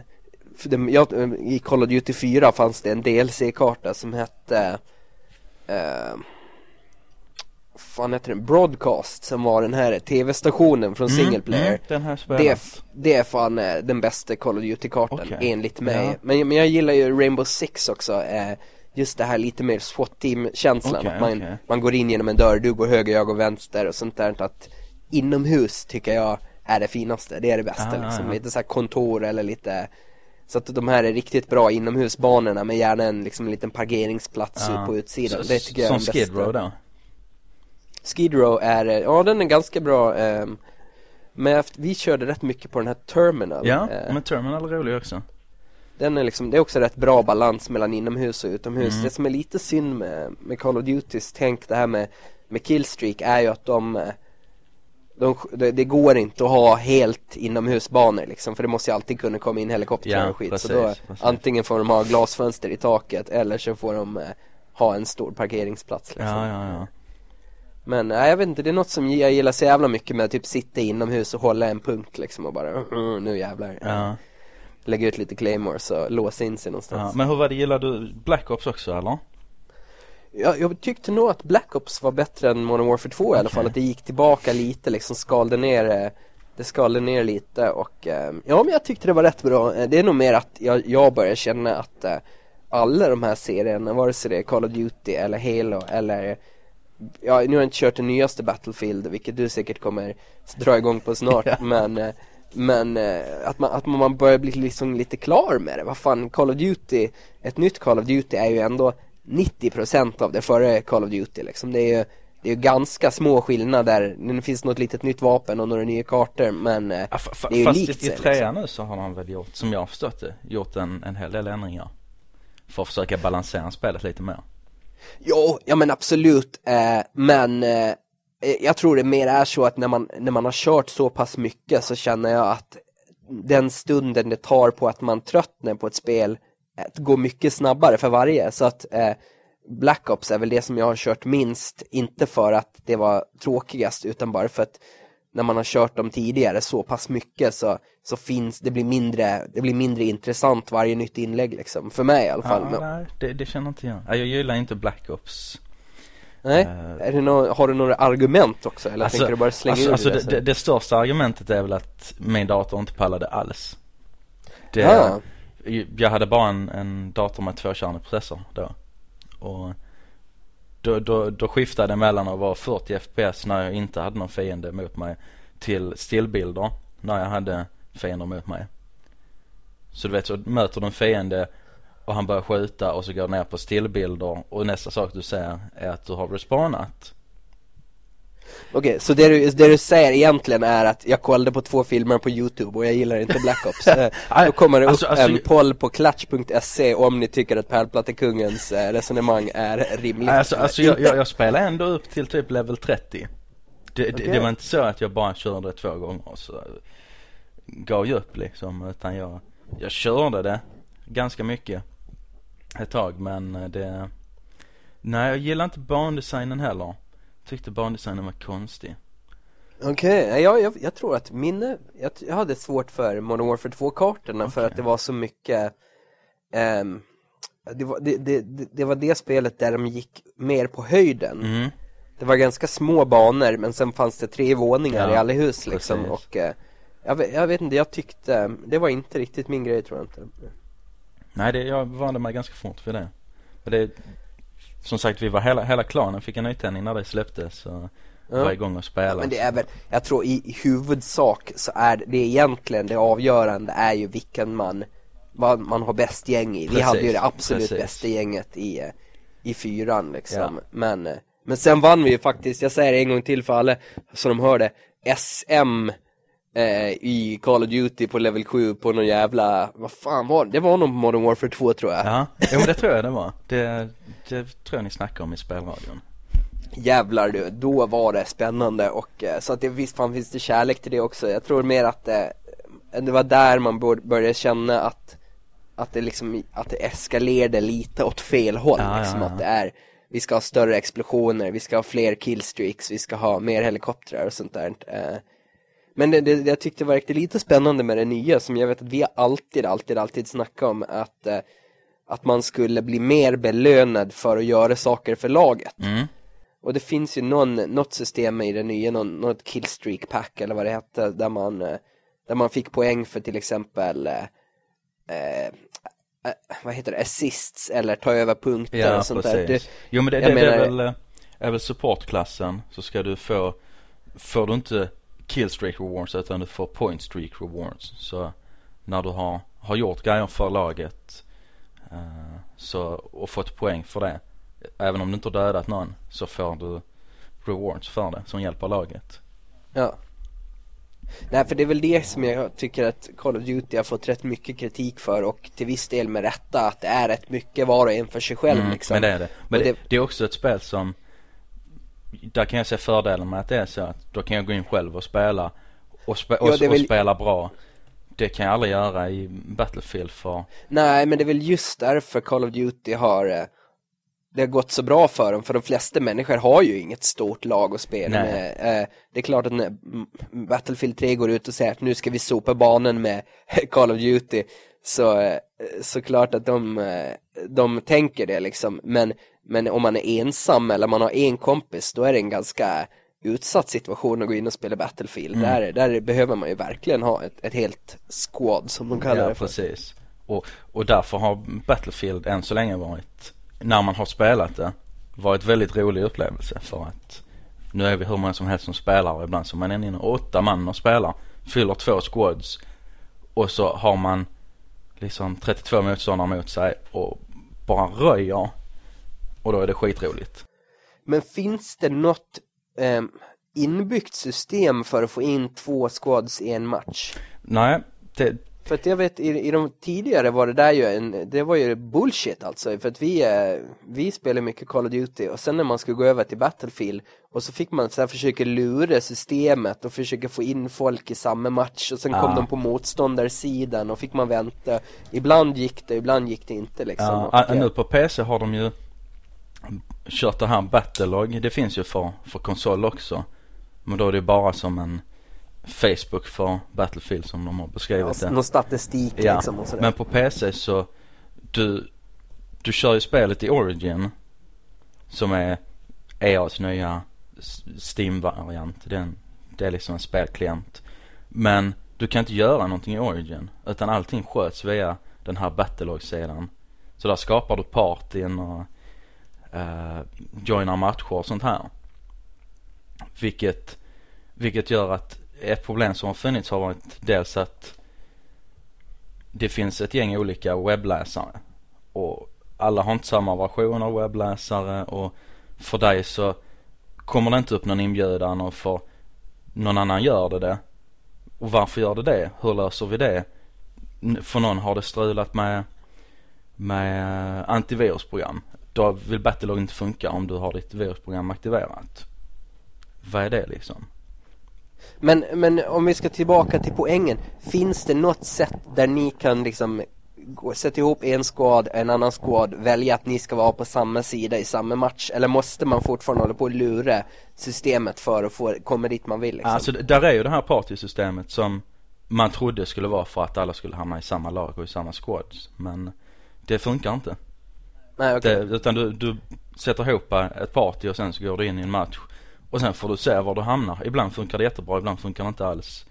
för det, jag, I Call of Duty 4 fanns det en DLC-karta som hette eh, fan heter den? Broadcast som var den här tv-stationen från single player. Mm, den här det, är f- det är fan eh, den bästa Call of Duty-kartan Okej. enligt mig. Ja. Men, men jag gillar ju Rainbow Six också. Eh, just det här lite mer SWAT-team-känslan. Okej, att man, okej. man går in genom en dörr, du går höger, jag går vänster och sånt där. Att inomhus tycker jag är det finaste, det är det bästa Ah, liksom. ja. Lite så här kontor eller lite så att de här är riktigt bra inomhusbanorna med gärna en, liksom, en liten parkeringsplats ut på utsidan. Så- det tycker jag Som är den Skid bästa. Row då? Skid Row är, eh, ja den är ganska bra ehm, Men vi körde rätt mycket på den här Terminal Ja, eh, men Terminal är rolig också. Den är liksom, det är också rätt bra balans mellan inomhus och utomhus Mm. Det som är lite synd med, med Call of Duty's tänk det här med, med Killstreak är ju att de, de det, går inte att ha helt inomhusbanor liksom För det måste ju alltid kunna komma in helikoptrar Ja, och skit precis, Så då, precis. antingen får de ha glasfönster i taket eller så får de eh, ha en stor parkeringsplats liksom. Ja, ja, ja. Men nej, jag vet inte, det är något som jag gillar så jävla mycket med att typ sitta inomhus och hålla en punkt liksom och bara "Uh, nu jävlar Ja, Lägga ut lite claymores och låsa in sig ja. någonstans Men hur var det, gillar du Black Ops också eller? jag, jag tyckte nog att Black Ops var bättre än Modern Warfare 2 i alla fall Att det gick tillbaka lite liksom, skalde ner eh, Det skalde ner lite och eh, Ja men jag tyckte det var rätt bra Eh, Det är nog mer att jag, jag börjar känna att Alla de här serierna, vare sig det är Call of Duty eller Halo eller Ja nu har jag inte kört det nyaste Battlefield vilket du säkert kommer dra igång på snart Ja. men men eh, att, man, att man börjar bli liksom lite klar med det. Vad fan, Call of Duty, ett nytt Call of Duty är ju ändå 90% av det före Call of Duty liksom. Det är ju det är ju ganska små skillnader, det finns något litet nytt vapen och några nya kartor men eh, Ja, det är ju fast likt i, i sig, liksom. trean nu så har han väl gjort, som jag har förstått det, gjort en, en hel del ändringar. För att försöka balansera spelet lite mer. Jo, ja men absolut, eh, men eh, Eh, jag tror det mer är så att när man, när man har kört så pass mycket så känner jag att den stunden det tar på att man tröttnar på ett spel eh, går mycket snabbare för varje. Så att eh, Black Ops är väl det som jag har kört minst, inte för att det var tråkigast utan bara för att när man har kört dem tidigare så pass mycket så, så finns det blir mindre, det blir mindre intressant varje nytt inlägg liksom, för mig i alla fall. Ja, nej, det, det känner inte jag. Jag gillar inte Black Ops. Nej, Eh. är det nå- har du några argument också eller tänker du bara slänga alltså, ur alltså det? det, det, största argumentet är väl att min dator inte pallade alls. Det, Ja. Jag hade bara en, en dator med tvåkärnig processor då. Och då, då, då skiftade det mellan att vara 40 FPS när jag inte hade någon fiende mot mig till stillbilder när jag hade fiender mot mig. Så du vet så möter du en fiende och han börjar skjuta och så går du ner på stillbilder och nästa sak du ser är att du har respawnat. Okej, så det du, det du säger egentligen är att jag kollade på två filmer på Youtube och jag gillar inte Black Ops. Eh, Då kommer det upp Alltså- alltså- en poll på clutch.se om ni tycker att Pärlplattekungens eh, resonemang är rimligt. Alltså, alltså jag, jag, jag spelade ändå upp till typ level 30 det, det, Okej. det var inte så att jag bara körde det två gånger och så gav jag upp liksom utan jag, jag körde det ganska mycket ett tag men det Nej jag gillar inte bandesignen heller Tyckte bandesignen var konstig Okej, nej, jag, jag, jag tror att minne, jag, jag hade svårt för Modern Warfare 2-kartorna för Okej. att det var så mycket ehm, det, var, det, det, det- var det spelet där de gick mer på höjden. mm. Det var ganska små banor men sen fanns det tre våningar Ja, i alla hus liksom precis. och eh, jag, jag vet inte, jag tyckte, det var inte riktigt min grej tror jag inte. Nej det, jag vande mig ganska fort för det och det Som sagt vi var hela, hela klanen fick en nytändning när det släpptes så Ja. var igång och spelade Ja, men det är väl, jag tror i, huvudsak så är det, egentligen det avgörande är ju vilken man, vad man har bäst gäng i. Vi Precis, hade ju det absolut precis. bästa gänget i, i fyran liksom. Ja. Men, eh, men sen vann vi ju faktiskt, jag säger det en gång till för alla så de hör det, SM eh, i Call of Duty på level 7 på någon jävla, vad fan var det? Det var nog Modern Warfare 2 tror jag. Ja, jo det tror jag det var. Det, det tror jag ni snackade om i spelradion. Jävlar du, då var det spännande och eh, så att det visst fan finns det kärlek till det också. Jag tror mer att det, det var där man bör- började känna att att det liksom, att det eskalerade lite åt fel håll Ja, ja, liksom ja. att det är vi ska ha större explosioner, vi ska ha fler killstreaks, vi ska ha mer helikoptrar och sånt där. Eh, Men det, det, jag tyckte verkade lite spännande med det nya som jag vet att vi alltid, alltid, alltid snackat om att eh, att man skulle bli mer belönad för att göra saker för laget. Mm. Och det finns ju någon, något system i det nya, någon, något killstreak pack eller vad det hette, där man, eh, där man fick poäng för till exempel eh, eh, eh, vad heter det, assists eller ta över punkter Ja, och sånt precis. där. Det, jo men det, det, det är menar- väl, eh, är väl supportklassen så ska du få, får du inte killstreak rewards utan du får point streak rewards. Så när du har, har gjort grejer för laget eh, så, och fått poäng för det. Även om du inte har dödat någon så får du rewards för det som hjälper laget. Ja. Nej för det är väl det som jag tycker att Call of Duty har fått rätt mycket kritik för och till viss del med rätta att det är rätt mycket var och en för sig själv Mm, liksom. Men det är det. Men det- det är också ett spel som Där kan jag se fördelen med att det är så att då kan jag gå in själv och spela och, spe, och, Ja, och väl- spela bra. Det kan jag aldrig göra i Battlefield för Nej men det är väl just därför Call of Duty har eh, det har gått så bra för dem, för de flesta människor har ju inget stort lag att spela Nej. med. Eh, det är klart att när Battlefield 3 går ut och säger att nu ska vi sopa banan med Call of Duty, så, eh, så klart att de, de tänker det liksom. Men, men om man är ensam eller man har en kompis, då är det en ganska utsatt situation att gå in och spela Battlefield. Mm. Där, där behöver man ju verkligen ha ett, ett helt squad som de kallar Ja det för. precis. Och, och därför har Battlefield än så länge varit, när man har spelat det, varit väldigt rolig upplevelse för att nu är vi hur många som helst som spelar och ibland så man är inne åtta man och spelar fyller två squads och så har man liksom 32 motståndare mot sig och bara röjer. Och då är det skitroligt. Men finns det något eh, inbyggt system för att få in två squads i en match? Nej, det, För att jag vet i, i de tidigare var det där ju en, det var ju bullshit alltså. För att vi, eh, vi spelar mycket Call of Duty och sen när man skulle gå över till Battlefield och så fick man så här försöka lura systemet och försöka få in folk i samma match och sen kom Ja. de på motståndarsidan och fick man vänta. Ibland gick det, ibland gick det inte liksom. Ja, Och, ah, nu på PC har de ju kört det här Battlelog. Det finns ju för, för konsol också. Men då är det bara som en Facebook för Battlefield som de har beskrivit ja, det. någon statistik Ja, liksom och sådär. men på PC så du, du kör ju spelet i Origin som är EAs nya Steam-variant. Det det är liksom en spelklient. Men du kan inte göra någonting i Origin utan allting sköts via den här Battlelog-sidan. Så där skapar du partyn och eh, joinar matcher och sånt här. Vilket, vilket gör att ett problem som har funnits har varit dels att det finns ett gäng olika webbläsare och alla har inte samma version av webbläsare och för dig så kommer det inte upp någon inbjudan och för någon annan gör det det. Och varför gör det det? Hur löser vi det? För någon har det strulat med, med antivirusprogram. Då vill Battlelog inte funka om du har ditt virusprogram aktiverat. Vad är det liksom? Men, men om vi ska tillbaka till poängen, finns det något sätt där ni kan liksom sätta ihop en squad, en annan squad, välja att ni ska vara på samma sida i samma match? Eller måste man fortfarande hålla på och lura systemet för att få komma dit man vill liksom? Alltså där är ju det här partysystemet som man trodde skulle vara för att alla skulle hamna i samma lag och i samma squads. Men det funkar inte. Nej, okej. Det, utan du, du sätter ihop ett party och sen så går du in i en match. Och sen får du se var du hamnar. Ibland funkar det jättebra, ibland funkar det inte alls.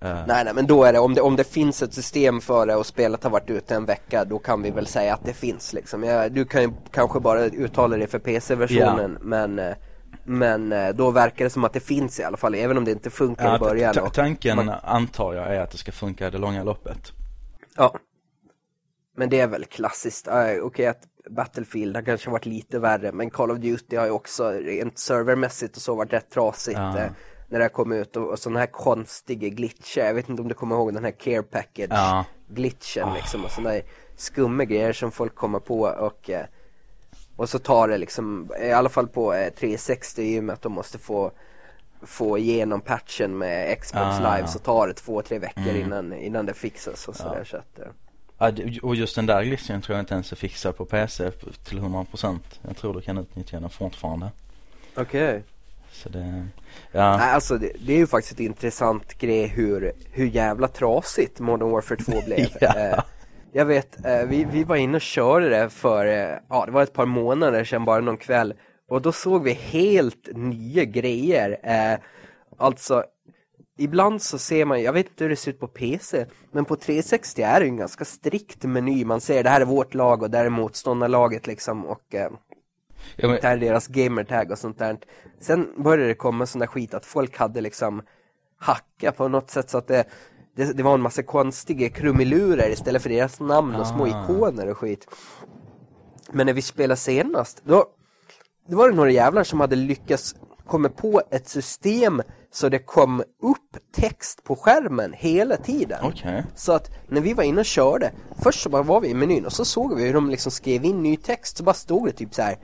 Eh, Nej, nej, men då är det om, det, om det finns ett system för det och spelet har varit ute en vecka, då kan vi väl säga att det finns liksom. Jag, du kan ju kanske bara uttala det för PC-versionen, men, eh, men eh, då verkar det som att det finns i alla fall, även om det inte funkar ja, i början. och tanken man- antar jag är att det ska funka i det långa loppet. Ja. Men det är väl klassiskt. Uh, Okej att Battlefield har kanske varit lite värre, men Call of Duty har ju också rent servermässigt och så varit rätt trasigt. Ja. eh, när det kom ut och, och sådana här konstiga glitcher. Jag vet inte om du kommer ihåg den här care package Ja. glitchen liksom och sådana här skumma grejer som folk kommer på och eh, och så tar det liksom, i alla fall på eh, 360 i och med att de måste få få igenom patchen med Xbox Ah. live så tar det två, tre veckor Mm. innan, innan det fixas och sådär Ja. så att eh, och just den där glitchen tror jag inte ens är fixad på PC till 100%. Jag tror du kan utnyttja den fortfarande. Okej. Så det, ja. Nej alltså det, det är ju faktiskt ett intressant grej hur, hur jävla trasigt Modern Warfare 2 blev. Ja. eh, jag vet, eh, vi, vi var inne och körde det för, eh, ja det var ett par månader sedan bara någon kväll. Och då såg vi helt nya grejer. Alltså, ibland så ser man, jag vet inte hur det ser ut på PC, men på 360 är det ju en ganska strikt meny. Man ser det här är vårt lag och där är motståndarlaget liksom. Och eh, ja men, det här är deras gamertag och sånt där. Sen började det komma sån där skit att folk hade liksom hacka på något sätt så att det, det, det var en massa konstiga krumelurer istället för deras namn och små Ah. ikoner och skit. Men när vi spelade senast, då, då var det några jävlar som hade lyckats komma på ett system så det kom upp text på skärmen hela tiden. okej. Så att när vi var inne och körde, först så bara var vi i menyn och så såg vi hur de liksom skrev in ny text, så bara stod det typ så här.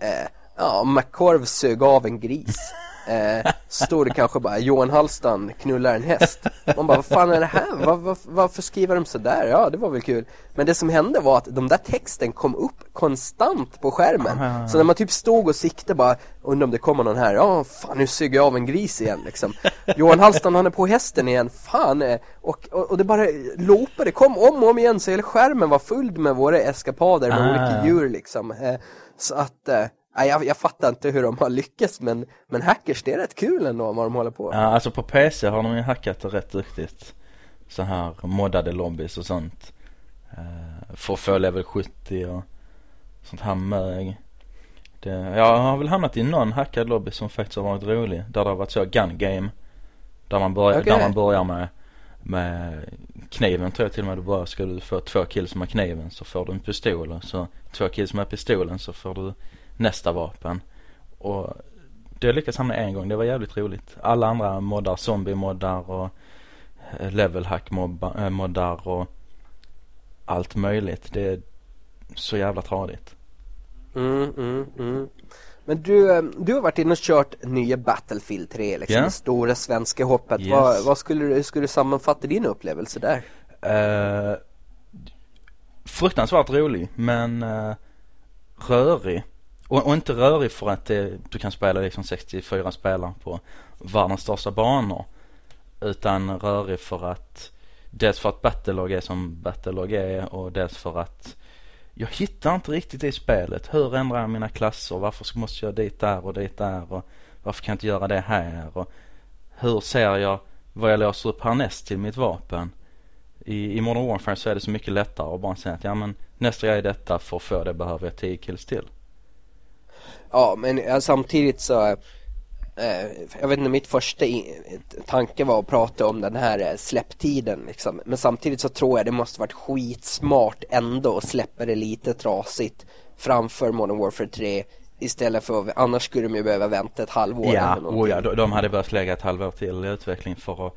Eh, ja, McCorv sög av en gris. Eh, stod det kanske bara Johan Hallstan knullar en häst. Man bara, vad fan är det här? Var, var, varför skriver de sådär? Ja, det var väl kul. Men det som hände var att de där texten kom upp konstant på skärmen. Ah. Så när man typ stod och siktade bara, undrar om det kommer någon här. Ja, fan nu suger jag av en gris igen liksom. Johan Hallstan han är på hästen igen, fan. eh, Och, och, och det bara loopade, det kom om och om igen så hela skärmen var full med våra eskapader med Ah. olika djur liksom. Eh, Så att, eh, jag, jag fattar inte hur de har lyckats men, men hackers det är rätt kul ändå vad de håller på. Ja, alltså på PC har de ju hackat det rätt duktigt. Så här moddade lobbys och sånt. Uh, för att få level 70 och sånt här mög. Det, jag har väl hamnat i någon hackad lobby som faktiskt har varit rolig. Där det har varit så gun game. Där man börjar, Okej. där man börjar med, med kniven tror jag till och med du börjar. Ska du få två kills med kniven så får du en pistol och så två kills med pistolen så får du nästa vapen. Och det lyckas hamna en gång. Det var jävligt roligt. Alla andra moddar, zombie-moddar och eh, level hack mobba- eh, och allt möjligt. Det är så jävla tradigt. Mm, mm, mm. Men du, eh, du har varit inne och kört nya Battlefield 3 liksom, Ja. det stora svenska hoppet. Yes. Vad, vad skulle du, skulle du sammanfatta din upplevelse där? Eh, fruktansvärt rolig men eh, rörig. Och, och inte rörig för att det, du kan spela liksom 64 spelare på världens största banor. Utan rörig för att dels för att Battlelog är som Battlelog är och dels för att jag hittar inte riktigt i spelet. Hur ändrar jag mina klasser? Varför måste jag dit där och dit där? Och varför kan jag inte göra det här? Och hur ser jag vad jag låser upp härnäst till mitt vapen? I, I Modern Warfare så är det så mycket lättare att bara säga att ja men nästa grej är detta för att få det behöver jag 10 kills till. Ja, men eh, samtidigt så eh, jag vet inte, mitt första tanke var att prata om den här eh, släpptiden liksom. Men samtidigt så tror jag det måste varit skitsmart ändå att släppa det lite trasigt framför Modern Warfare 3 istället för att, annars skulle de ju behöva vänta ett halvår Ja, eller någonting. oh ja de, de hade behövt lägga ett halvår till i utveckling för att,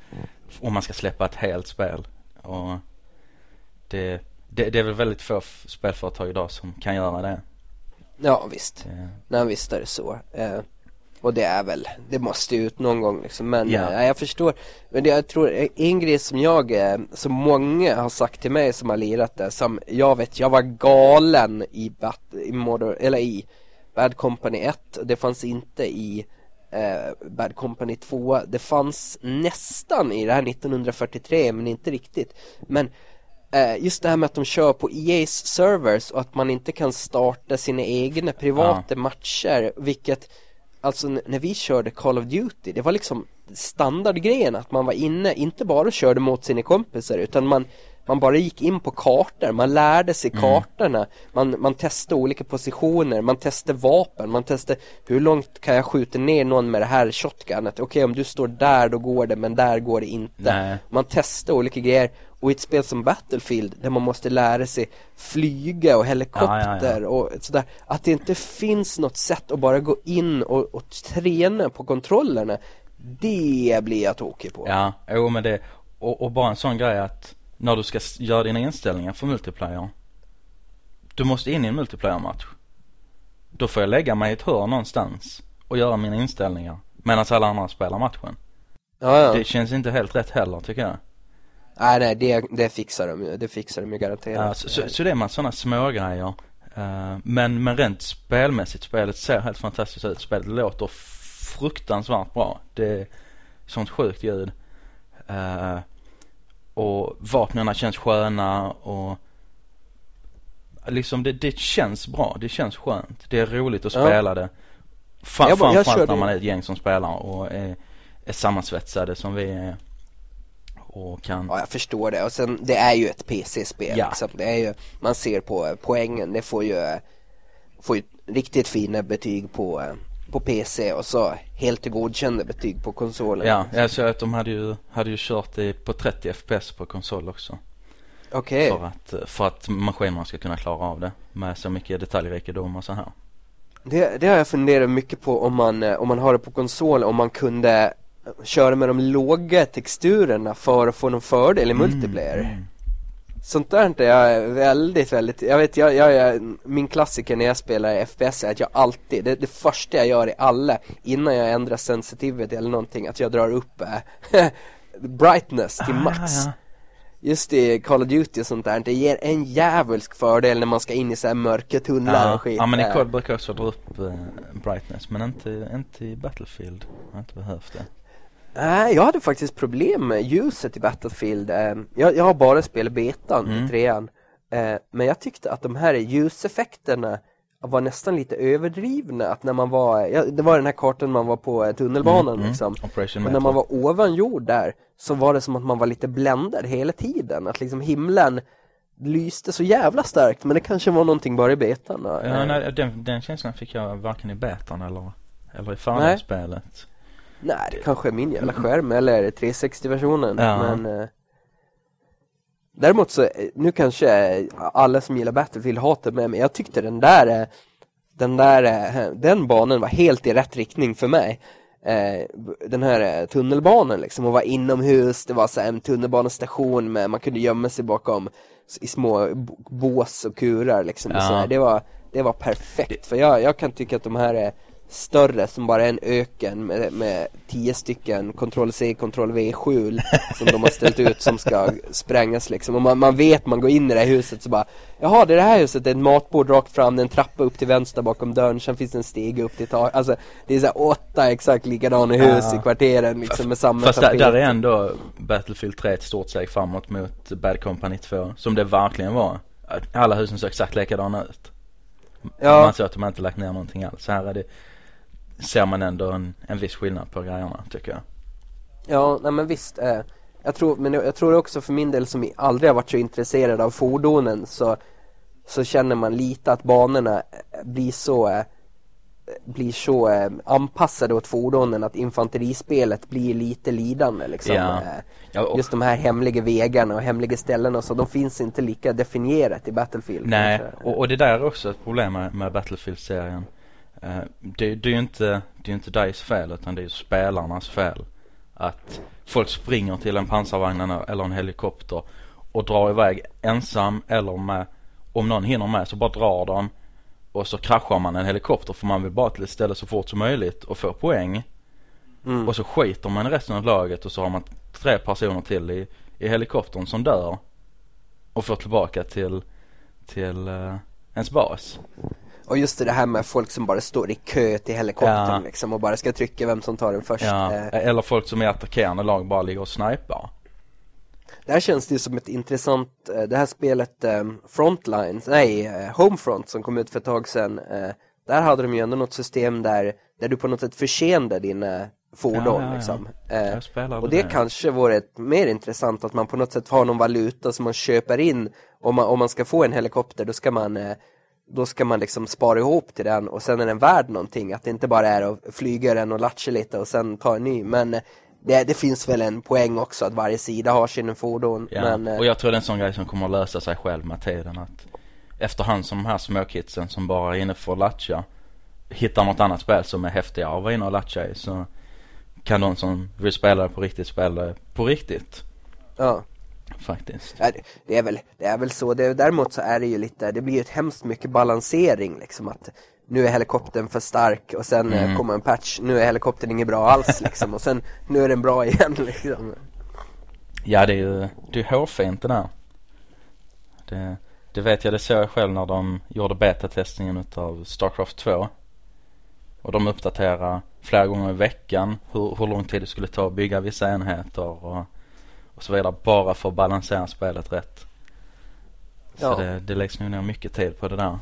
om man ska släppa ett helt spel. Och det, det, det är väl väldigt få spelföretag idag som kan göra det. Ja visst, det nej visst är det så. Eh, och det är väl, det måste ut någon gång liksom. Men Ja. eh, jag förstår. Men det, jag tror, eh, en grej som jag, eh, som många har sagt till mig som har lirat det, som jag vet, jag var galen i, Bat, i, Modern, eller i Bad Company 1. Det fanns inte i eh, Bad Company 2. Det fanns nästan i det här 1943 men inte riktigt. Men just det här med att de kör på EA's servers och att man inte kan starta sina egna privata matcher. Vilket, alltså när vi körde Call of Duty, det var liksom standardgrejen att man var inne, inte bara körde mot sina kompisar utan man man bara gick in på kartor, man lärde sig kartorna, man, man testade olika positioner, man testade vapen, man testade hur långt kan jag skjuta ner någon med det här shotgunet, okej om du står där då går det men där går det inte. Nej. Man testar olika grejer och i ett spel som Battlefield där man måste lära sig flyga och helikopter Ja, ja, ja. och sådär. Att det inte finns något sätt att bara gå in och, och träna på kontrollerna. Det blir jag tokig på. Ja, jo men det, och, och bara en sån grej att när du ska göra dina inställningar för multiplayer. Du måste in i en multiplayer-match. Då får jag lägga mig i ett hörn någonstans och göra mina inställningar medan alla andra spelar matchen. ja, ja. Det känns inte helt rätt heller tycker jag. Nej, nej, det, det fixar de ju. Det fixar de ju garanterat. Ja, så, så, så det är man sådana små grejer. Eh, men, men rent spelmässigt, spelet ser helt fantastiskt ut. Spelet låter fruktansvärt bra. Det är sånt sjukt ljud. Eh, och vapnen känns sköna och liksom det, det känns bra. Det känns skönt. Det är roligt att Ja. spela det. Jag bara- jag framförallt när man är ett gäng som spelar och är, är sammansvetsade som vi är. Och kan Ja, jag förstår det. Och sen, det är ju ett PC-spel Ja. liksom. Det är ju, man ser på poängen. Det får ju, får ju riktigt fina betyg på, eh, på PC och så helt godkända betyg på konsolen. Ja, jag såg att de hade ju, hade ju kört det på 30 FPS på konsol också. Okej. För att, för att maskinerna ska kunna klara av det med så mycket detaljrikedom och så här. Det, det har jag funderat mycket på om man, eh, om man har det på konsol, om man kunde köra med de låga texturerna för att få någon fördel i multiplayer. Sånt där är jag väldigt, väldigt, jag vet, jag, jag, jag, min klassiker när jag spelar FPS är att jag alltid, det, det första jag gör i alla, innan jag ändrar sensitivity eller någonting, att jag drar upp äh, brightness till Ah, max. ja, ja. Just i Call of Duty och sånt där, det ger en djävulsk fördel när man ska in i så här mörka tunnlar Ja, och skit. ja men i Äh. COD brukar jag också dra upp eh, brightness men inte, inte i Battlefield. Jag har inte behövt det. Nej, jag hade faktiskt problem med ljuset i Battlefield. Eh, Jag, jag har bara spelat betan Mm. i trean. Eh, Men jag tyckte att de här ljuseffekterna var nästan lite överdrivna. Att när man var, ja, det var den här kartan man var på eh, tunnelbanan Mm, liksom. Operation Men när man var ovan jord där så var det som att man var lite bländad hela tiden. Att liksom himlen lyste så jävla starkt. Men det kanske var någonting bara i betan. Ja, nej, den, den känslan fick jag varken i betan eller, eller i Nej. Nej, det kanske är min jävla skärm eller 360-versionen. Ja. Men eh, Däremot så, eh, nu kanske alla som gillar Battlefield hatar mig, men jag tyckte den där eh, Den där, den banan var helt i rätt riktning för mig. Den här tunnelbanan liksom, och var inomhus, det var så en tunnelbanestation med, man kunde gömma sig bakom i små bås och kurar liksom. Och Ja. så här. Det var, det var perfekt, för jag, jag kan tycka att de här är större som bara är en öken med, med tio stycken Ctrl C, Ctrl V skjul som de har ställt ut som ska sprängas liksom. Och man, man vet, man går in i det här huset så bara Jaha, det är det här huset, det är ett matbord rakt fram, det är en trappa upp till vänster bakom dörren, sen finns det en stege upp till tak. Alltså det är så här åtta exakt likadana hus Ja. i kvarteren liksom med samma Fast där, tapet. där är ändå Battlefield 3 ett stort steg framåt mot Bad Company 2. Som det verkligen var. Alla husen såg exakt likadana ut. Ja. Man såg att de inte lagt ner någonting alls. Så här är det, ser man ändå en, en viss skillnad på grejerna tycker jag. Ja, nej men visst. Eh, jag, tror, men jag, jag tror också för min del som aldrig har varit så intresserad av fordonen så, så känner man lite att banorna eh, blir så eh, blir så eh, anpassade åt fordonen att infanterispelet blir lite lidande liksom. Ja. Eh, Ja, och, Just de här hemliga vägarna och hemliga ställena så de finns inte lika definierat i Battlefield. nej, och, och det där är också ett problem med, med Battlefield-serien. Eh, det, det är ju inte, det är inte DICE fel utan det är ju spelarnas fel. Att folk springer till en pansarvagn eller- eller en helikopter och drar iväg ensam eller med, om någon hinner med så bara drar de och så kraschar man en helikopter för man vill bara till ett ställe så fort som möjligt och få poäng. Mm. Och så skiter man i resten av laget och så har man tre personer till i, i helikoptern som dör och får tillbaka till, till uh, ens bas. Och just det här med folk som bara står i kö till helikoptern Ja. liksom och bara ska trycka vem som tar den först. Ja, Eh, eller folk som i attackerande lag bara ligger och snipar. Det här känns det ju som ett intressant, eh, det här spelet eh, Frontlines, nej Homefront som kom ut för ett tag sedan Där hade de ju ändå något system där, där du på något sätt försenade dina fordon Ja, ja, liksom eh, Och det det. kanske vore ett, mer intressant att man på något sätt har någon valuta som man köper in Om man, om man ska få en helikopter då ska man eh, då ska man liksom spara ihop till den och sen är den värd någonting. Att det inte bara är att flyga den och latcha lite och sen ta en ny. Men eh, det, det finns väl en poäng också att varje sida har sin fordon. Ja, Men, eh, och jag tror det är en sån grej som kommer att lösa sig själv med tiden att efterhand som de här småkidsen som bara är inne för att latcha hittar något annat spel som är häftigare att vara inne och latcha i så kan de som vill spela det på riktigt spela det på riktigt ja. Faktiskt. Det- är väl, det är väl så. Det, däremot så är det ju lite, det blir ju ett hemskt mycket balansering liksom att nu är helikoptern för stark och sen Mm. eh, kommer en patch, nu är helikoptern inget bra alls liksom och sen nu är den bra igen liksom. Ja det är ju, det är hårfint det där. Det, det vet jag, det såg jag själv när de gjorde betatestningen utav Starcraft 2. Och de uppdaterade flera gånger i veckan hur, hur lång tid det skulle ta att bygga vissa enheter och, och så vidare. Bara för att balansera spelet rätt. Så Ja. det, det läggs nog ner mycket tid på det där.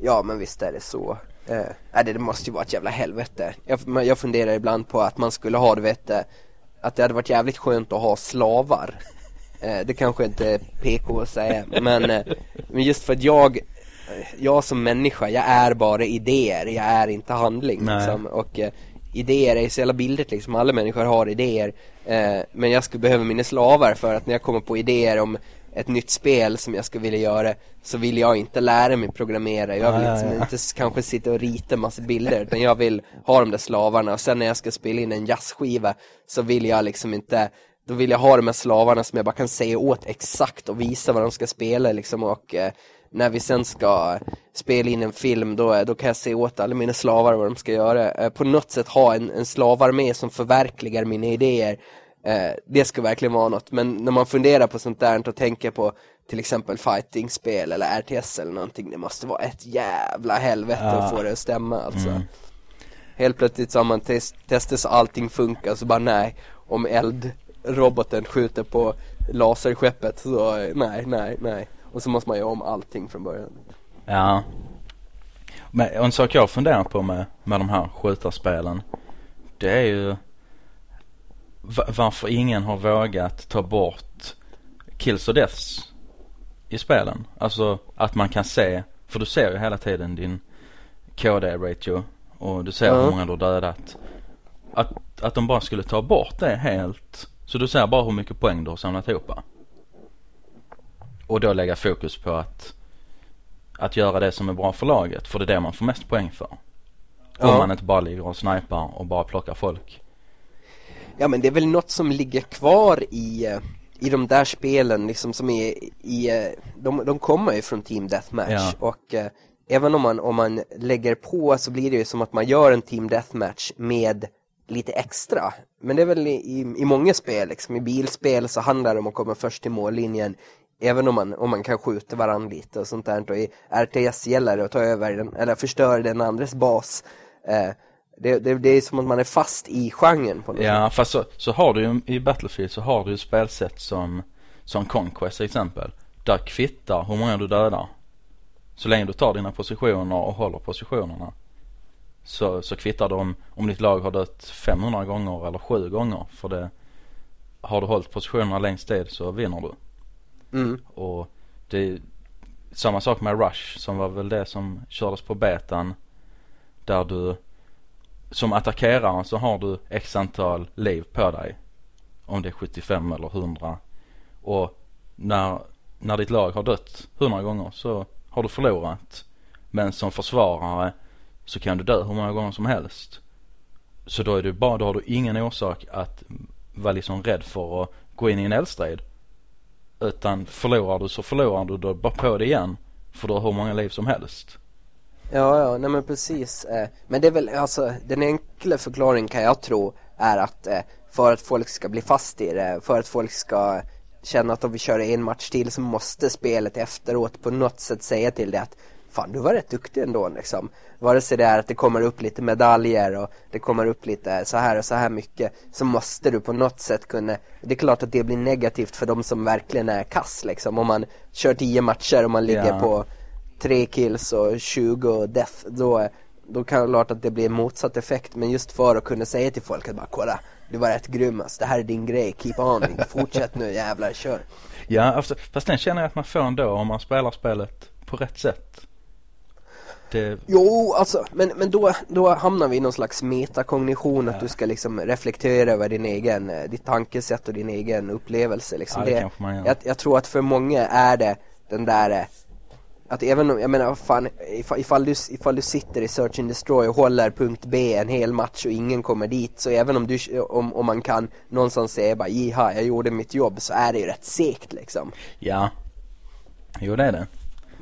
Ja men visst är det så. Eh, det, det måste ju vara ett jävla helvete. Jag, jag funderar ibland på att man skulle ha, du vet, eh, att det hade varit jävligt skönt att ha slavar. Eh, det kanske inte är PK att säga, men, eh, men just för att jag, eh, jag som människa, jag är bara idéer, jag är inte handling liksom. Och eh, idéer är så jävla billigt liksom, alla människor har idéer. Eh, men jag skulle behöva mina slavar för att när jag kommer på idéer om ett nytt spel som jag skulle vilja göra så vill jag inte lära mig programmera. Jag vill Ja, ja, liksom ja. inte kanske sitta och rita massa bilder utan jag vill ha de där slavarna och sen när jag ska spela in en jazzskiva så vill jag liksom inte då vill jag ha de här slavarna som jag bara kan säga åt exakt och visa vad de ska spela liksom och eh, när vi sen ska spela in en film då, då kan jag säga åt alla mina slavar vad de ska göra. Eh, på något sätt ha en, en slavarmé som förverkligar mina idéer. Eh, det ska verkligen vara något. Men när man funderar på sånt där och tänker på till exempel fightingspel eller RTS eller någonting. Det måste vara ett jävla helvete att få det att stämma alltså. Mm. Helt plötsligt så har man test, testat så allting funkar så bara nej. Om eldroboten skjuter på laserskeppet så nej, nej, nej. Och så måste man göra om allting från början. Ja. Men och en sak jag funderar på med, med de här skjutarspelen. Det är ju va- varför ingen har vågat ta bort kills och deaths i spelen. Alltså att man kan se, för du ser ju hela tiden din KD-ratio och du ser Ja. hur många du har dödat. Att att de bara skulle ta bort det helt. Så du ser bara hur mycket poäng du har samlat ihop. Och då lägga fokus på att, att göra det som är bra för laget. För det är det man får mest poäng för. Ja. Om man inte bara ligger och snipar och bara plockar folk. Ja men det är väl något som ligger kvar i, eh, i de där spelen liksom som är i, eh, de, de kommer ju från Team Deathmatch Ja. och eh, även om man, om man lägger på så blir det ju som att man gör en Team Deathmatch med lite extra. Men det är väl i, i, i många spel liksom, i bilspel så handlar det om att komma först till mållinjen Även om man, om man kan skjuta varandra lite och sånt där och i RTS gäller det att ta över den, eller förstöra den andres bas eh, det, det, det är som att man är fast i genren på något sätt. Ja fast så, så har du ju i Battlefield så har du ju spelsätt som, som Conquest till exempel. Där kvittar hur många du dödar. Så länge du tar dina positioner och håller positionerna. Så, så kvittar om, om ditt lag har dött 500 gånger eller 7 gånger. För det, har du hållit positionerna längst tid så vinner du. Mm. Och det är samma sak med Rush som var väl det som kördes på betan. Där du som attackerare så har du x antal liv på dig. Om det är 75 eller 100. Och när, när ditt lag har dött 100 gånger så har du förlorat. Men som försvarare så kan du dö hur många gånger som helst. Så då är det bara, då har du ingen orsak att vara liksom rädd för att gå in i en eldstrid. Utan förlorar du så förlorar du, då är det bara på det igen. För du har hur många liv som helst. Ja, ja, nej men precis. Eh, men det är väl, alltså, den enkla förklaringen kan jag tro är att eh, för att folk ska bli fast i det, för att folk ska känna att om vi kör en match till så måste spelet efteråt på något sätt säga till det att fan du var rätt duktig ändå liksom. Vare sig det är att det kommer upp lite medaljer och det kommer upp lite så här och så här mycket så måste du på något sätt kunna, det är klart att det blir negativt för de som verkligen är kass liksom. Om man kör 10 matcher och man ligger Ja. på tre kills och 20 death då, då kan det klart att det blir en motsatt effekt men just för att kunna säga till folk att bara kolla du var rätt grym alltså. det här är din grej, keep on, fortsätt nu jävlar, kör Ja, alltså, fast den känner jag att man får ändå om man spelar spelet på rätt sätt. Det, Jo, alltså, men, men då, då hamnar vi i någon slags metakognition att du ska liksom reflektera över din egen, eh, ditt tankesätt och din egen upplevelse liksom. Ja, det kanske man gör. jag, jag tror att för många är det den där eh, att även om, jag menar fan, ifall, ifall, du, ifall du sitter i Search and Destroy och håller punkt B en hel match och ingen kommer dit så även om du, om, om man kan någonstans säga bara jiha, jag gjorde mitt jobb så är det ju rätt segt liksom. ja. Jo, det är det.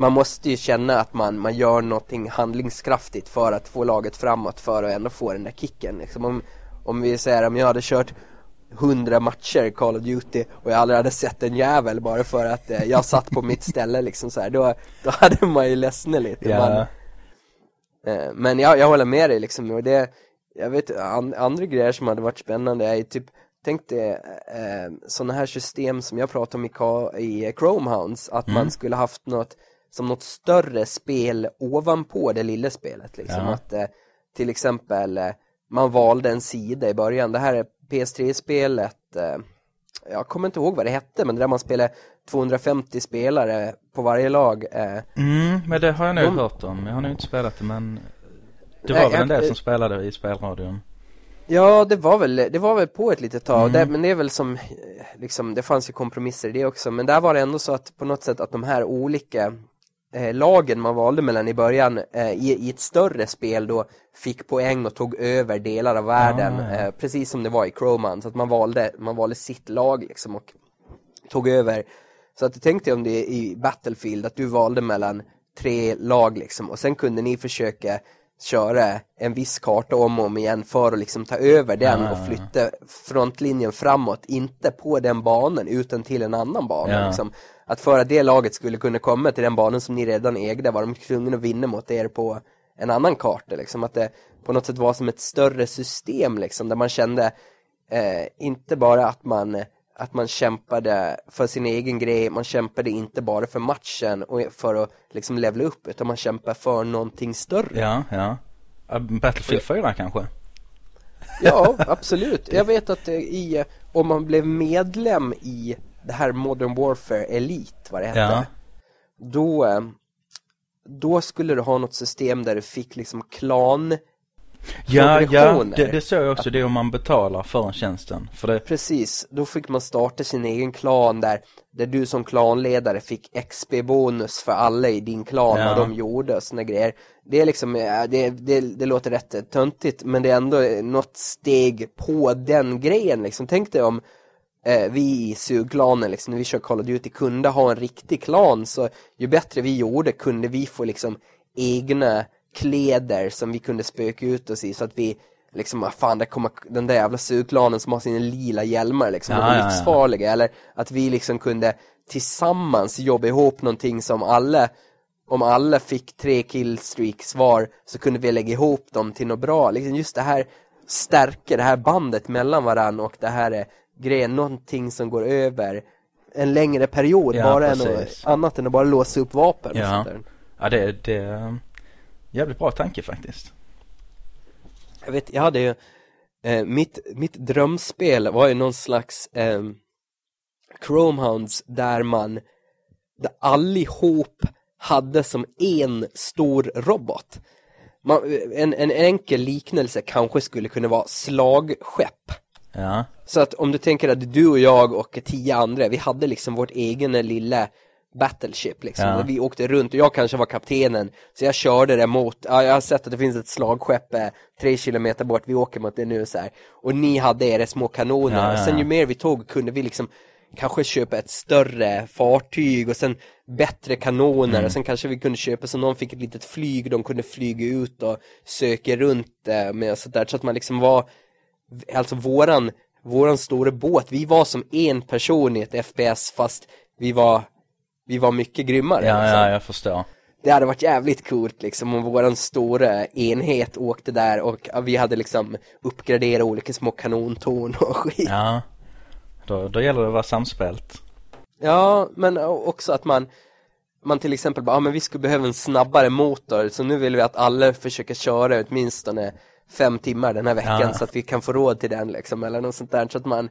Man måste ju känna att man, man gör någonting handlingskraftigt för att få laget framåt för att ändå få den där kicken liksom. om, om vi säger om jag hade kört 100 matcher Call of Duty och jag aldrig hade sett en jävel bara för att eh, jag satt på mitt ställe liksom så här, då, då hade man ju ledsnat lite Ja. man, eh, Men jag, jag håller med dig liksom och det Jag vet an, andra grejer som hade varit spännande är ju typ Tänk dig eh, sådana här system som jag pratade om i, i Chromehounds Att man skulle haft något som något större spel ovanpå det lilla spelet liksom Ja. att eh, Till exempel eh, man valde en sida i början, det här är PS3-spelet eh, Jag kommer inte ihåg vad det hette men det där man spelar 250 spelare på varje lag eh, Mm, men det har jag nog De- hört om. Jag har nog inte spelat det men det Nej, var väl jag- en del som spelade i spelradion. Ja, det var väl, det var väl på ett litet tag, Mm. det, men det är väl som, eh, liksom, det fanns ju kompromisser i det också, men där var det ändå så att på något sätt att de här olika eh, lagen man valde mellan i början eh, i, i ett större spel då fick poäng och tog över delar av världen, Ah, eh, precis som det var i Chroman, så att man valde, man valde sitt lag liksom och tog över. Så att tänkte jag om det i Battlefield, att du valde mellan tre lag liksom. Och sen kunde ni försöka köra en viss karta om och om igen för att liksom ta över den och ja. flytta frontlinjen framåt, inte på den banan utan till en annan bana Ja. liksom. Att för att det laget skulle kunna komma till den banan som ni redan ägde var de tvungna att vinna mot er på en annan karta liksom. Att det på något sätt var som ett större system liksom där man kände eh, inte bara att man att man kämpade för sin egen grej, man kämpade inte bara för matchen och för att liksom levla upp utan man kämpade för någonting större. Ja, ja. Battlefield 4 kanske? Ja, absolut. Jag vet att eh, i, om man blev medlem i det här Modern Warfare Elite, vad det hette, Ja. då, eh, då skulle du ha något system där du fick liksom klan Ja, ja, det, det såg jag också. Det är om man betalar för tjänsten. För det, Precis, då fick man starta sin egen klan där, där du som klanledare fick XP-bonus för alla i din klan Ja. vad de gjorde och såna grejer. Det är liksom, det, det, det låter rätt töntigt men det är ändå något steg på den grejen liksom. Tänk dig om eh, vi i sugklanen liksom, när vi kör Call of Duty kunde ha en riktig klan så ju bättre vi gjorde kunde vi få liksom egna kläder som vi kunde spöka ut oss i så att vi liksom, ah, fan det kommer den där jävla sugklanen som har sina lila hjälmar liksom, Ja, de är ja, ja. livsfarliga eller att vi liksom kunde tillsammans jobba ihop någonting som alla om alla fick tre killstreaks var så kunde vi lägga ihop dem till något bra. Liksom just det här stärker det här bandet mellan varann och det här är grejen, någonting som går över en längre period Ja, bara än annat än att bara låsa upp vapen. och Ja. sånt där. ja, det, det jävligt bra tanke faktiskt. Jag vet, jag hade ju eh, mitt, mitt drömspel var ju någon slags eh, Chromehounds där man där allihop hade som en stor robot. Man, en, en enkel liknelse kanske skulle kunna vara slagskepp. Ja, Så att om du tänker att du och jag och tio andra, vi hade liksom vårt egen lilla battleship liksom. Ja. Vi åkte runt och jag kanske var kaptenen. Så jag körde det mot, ja, jag har sett att det finns ett slagskepp eh, tre kilometer bort, vi åker mot det nu så här. Och ni hade era små kanoner. Ja, ja, sen ju mer vi tog kunde vi liksom kanske köpa ett större fartyg och sen bättre kanoner Mm. och sen kanske vi kunde köpa så någon fick ett litet flyg, de kunde flyga ut och söka runt eh, med sådär så att man liksom var alltså våran, våran stora båt, vi var som en person i ett FPS fast vi var, vi var mycket grymmare. ja, liksom. ja, jag förstår. Det hade varit jävligt coolt liksom om våran stora enhet åkte där och ja, vi hade liksom uppgraderat olika små kanontorn och skit. Ja, Ja, då, då gäller det att vara samspelt. men också att man man till exempel bara, ja men vi skulle behöva en snabbare motor så nu vill vi att alla försöker köra åtminstone fem timmar den här veckan Ja. så att vi kan få råd till den liksom eller något sånt där så att man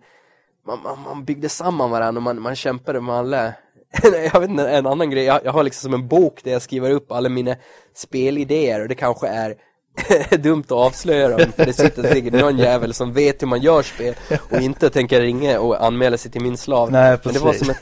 man, man, man byggde samman varandra och man, man kämpade med alla jag vet inte, en annan grej, jag, jag har liksom som en bok där jag skriver upp alla mina spelidéer och det kanske är dumt att avslöja dem för det sitter säkert någon jävel som vet hur man gör spel och inte tänker ringa och anmäla sig till min slav. Nej, men det var som ett,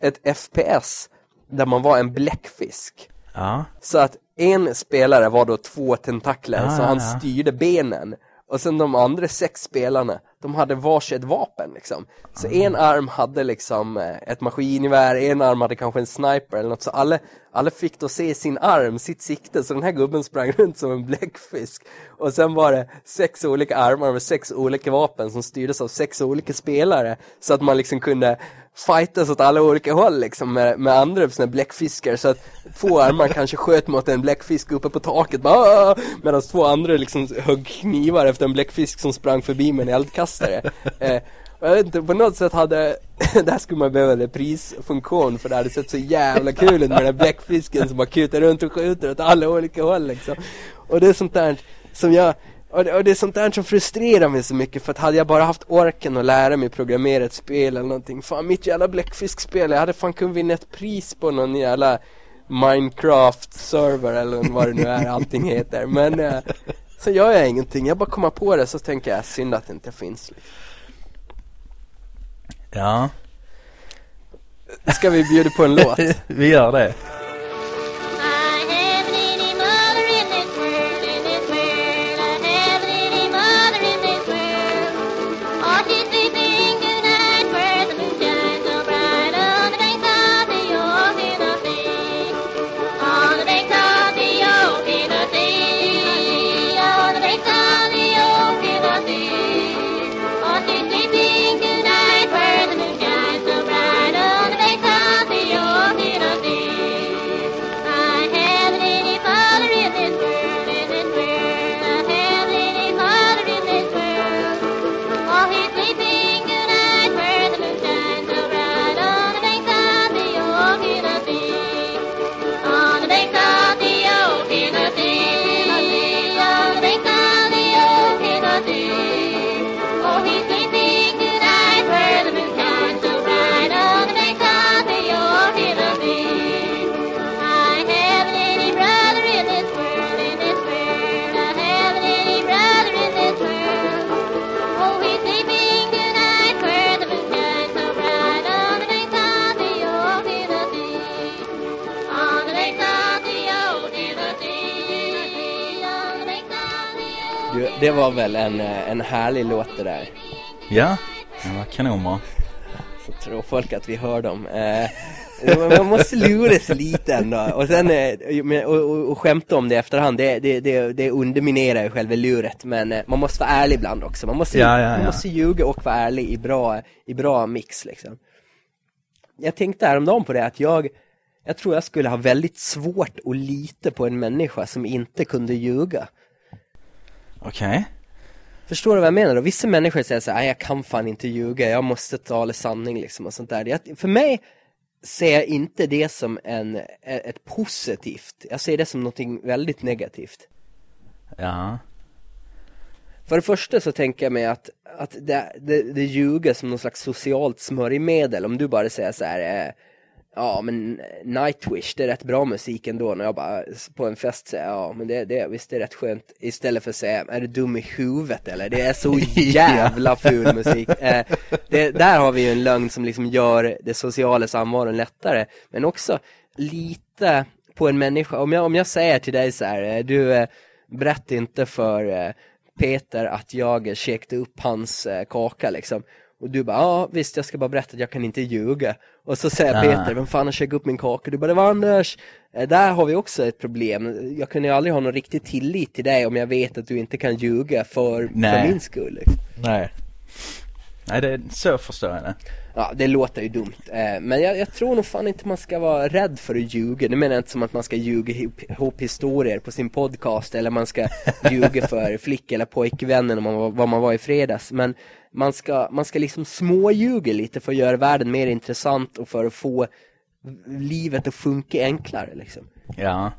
ett, ett FPS där man var en bläckfisk. Ja, så att en spelare var då två tentakler, Ja, så han ja. styrde benen. Och sen de andra sex spelarna, de hade varsitt vapen liksom. Så en arm hade liksom eh, ett maskingevär, en arm hade kanske en sniper eller något. Så alla, alla fick då se sin arm, sitt sikte. Så den här gubben sprang runt som en bläckfisk. Och sen var det sex olika armar med sex olika vapen som styrdes av sex olika spelare. Så att man liksom kunde fightas åt alla olika håll liksom med, med andra sådana här bläckfiskar så att två armar kanske sköt mot en bläckfisk uppe på taket medan två andra liksom högg knivar efter en bläckfisk som sprang förbi med en eldkastare. Eh, och jag vet inte, på något sätt hade, där skulle man behöva en prisfunktion för det hade sett så jävla kul ut med den här bläckfisken som bara kutar runt och skjuter åt alla olika håll liksom. Och det är sånt där som jag och det, och det är sånt där som frustrerar mig så mycket för att hade jag bara haft orken att lära mig programmera ett spel eller någonting Fan mitt jävla bläckfiskspel, jag hade fan kunnat vinna ett pris på någon jävla Minecraft server eller vad det nu är allting heter Men eh, så gör jag ingenting, jag bara kommer på det så tänker jag synd att det inte finns liksom. ja, Ska vi bjuda på en låt? vi gör det. Det var väl en, en härlig låt det där. Ja, det var kanonbra. Så tror folk att vi hör dem. Eh, man måste lura sig lite ändå. Och sen, eh, och, och, och skämta om det i efterhand, det, det, det, det underminerar ju själva luret. Men eh, man måste vara ärlig ibland också. Man måste, Ja, ja, man ja. måste ljuga och vara ärlig i bra, i bra mix liksom. Jag tänkte häromdagen på det att jag, jag tror jag skulle ha väldigt svårt att lita på en människa som inte kunde ljuga. Okej. Förstår du vad jag menar då? Vissa människor säger så här, "Nej, jag kan fan inte ljuga, jag måste tala sanning liksom och sånt där. Jag, för mig ser jag inte det som en, ett positivt, jag ser det som någonting väldigt negativt. Ja. För det första så tänker jag mig att, att det, det, det ljuger som någon slags socialt smörjmedel om du bara säger så här, eh, ja men Nightwish, det är rätt bra musik ändå när jag bara på en fest säger ja men det, det, visst det är rätt skönt istället för att säga, är du dum i huvudet eller? Det är så jävla ful musik. Eh, det, där har vi ju en lögn som liksom gör det sociala samvaron lättare, men också lite på en människa, om jag, om jag säger till dig så här, eh, du eh, berätta inte för eh, Peter att jag käkade upp hans eh, kaka liksom. Och du bara, ja visst jag ska bara berätta att jag kan inte ljuga. Och så säger Ah. Peter, vem fan har käkat upp min kaka? Du bara, det var Anders. Eh, där har vi också ett problem. Jag kunde ju aldrig ha någon riktig tillit till dig om jag vet att du inte kan ljuga för, för Nej. min skull. Nej. Nej, det, så förstår jag det. Ja, det låter ju dumt. Eh, men jag, jag tror nog fan inte man ska vara rädd för att ljuga. Det menar jag inte som att man ska ljuga ihop, historier på sin podcast eller man ska ljuga för flick eller pojkvännen om vad man var i fredags. Men man ska, man ska liksom småljuga lite för att göra världen mer intressant och för att få livet att funka enklare liksom. Ja.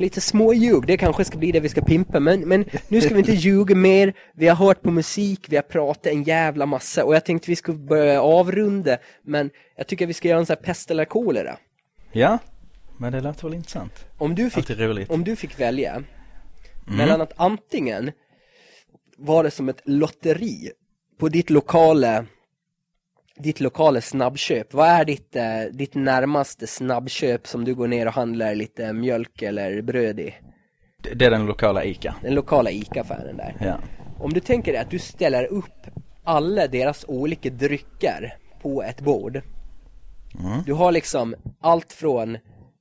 Lite småljug, det kanske ska bli det vi ska pimpa men, men nu ska vi inte ljuga mer, vi har hört på musik, vi har pratat en jävla massa och jag tänkte vi skulle börja avrunda men jag tycker vi ska göra en sån här pest eller kolera. Ja. Men det låter väl intressant. Om du fick, om du fick välja mellan att antingen var det som ett lotteri på ditt lokala ditt lokala snabbköp, vad är ditt, eh, ditt närmaste snabbköp som du går ner och handlar lite mjölk eller bröd i? Det, är den lokala ICA. Den lokala ICA-affären där. Ja. Om du tänker dig att du ställer upp alla deras olika drycker på ett bord. Du har liksom allt från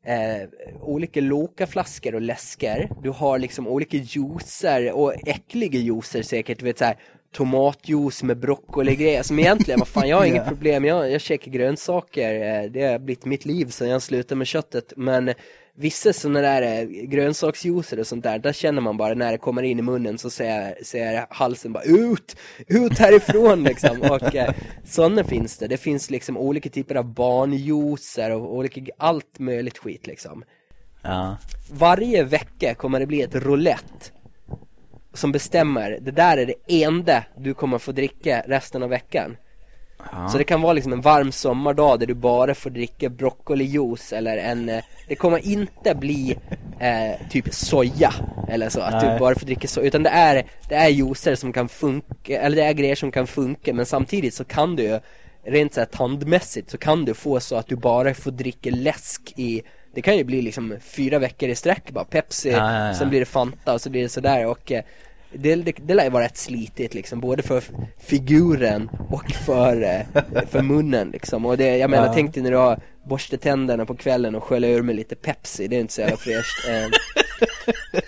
eh, olika Loka-flaskor och läsker. Du har liksom olika juicer och äckliga juicer säkert. Du vet så här tomatjuice med broccoli grejer som egentligen, vad fan jag har inget problem, jag, jag käkar grönsaker, eh, det har blivit mitt liv sen jag slutade med köttet. Men vissa sådana där eh, grönsaksjuicer och sånt där, där känner man bara när det kommer in i munnen så säger, säger halsen bara ut, ut härifrån liksom. Och eh, sådana finns det, det finns liksom olika typer av barnjuicer och olika, allt möjligt skit liksom. Ja. varje vecka kommer det bli ett roulette som bestämmer, det där är det enda du kommer få dricka resten av veckan. Så det kan vara liksom en varm sommardag där du bara får dricka broccolijuice eller en, eh, det kommer inte bli eh, typ soja eller så, att Nej. du bara får dricka soja, utan det är, det är juicer som kan funka, eller det är grejer som kan funka men samtidigt så kan du ju rent så här tandmässigt så kan du få så att du bara får dricka läsk i det kan ju bli liksom fyra veckor i sträck bara, Pepsi, Ja, ja, ja. sen blir det Fanta och så blir det sådär och eh, det, det, det lär ju vara rätt slitigt liksom, både för figuren och för, eh, för munnen liksom och det, jag menar Ja. tänk dig när du har borstat tänderna på kvällen och skölja ur med lite Pepsi, det är inte så jävla fräscht eh,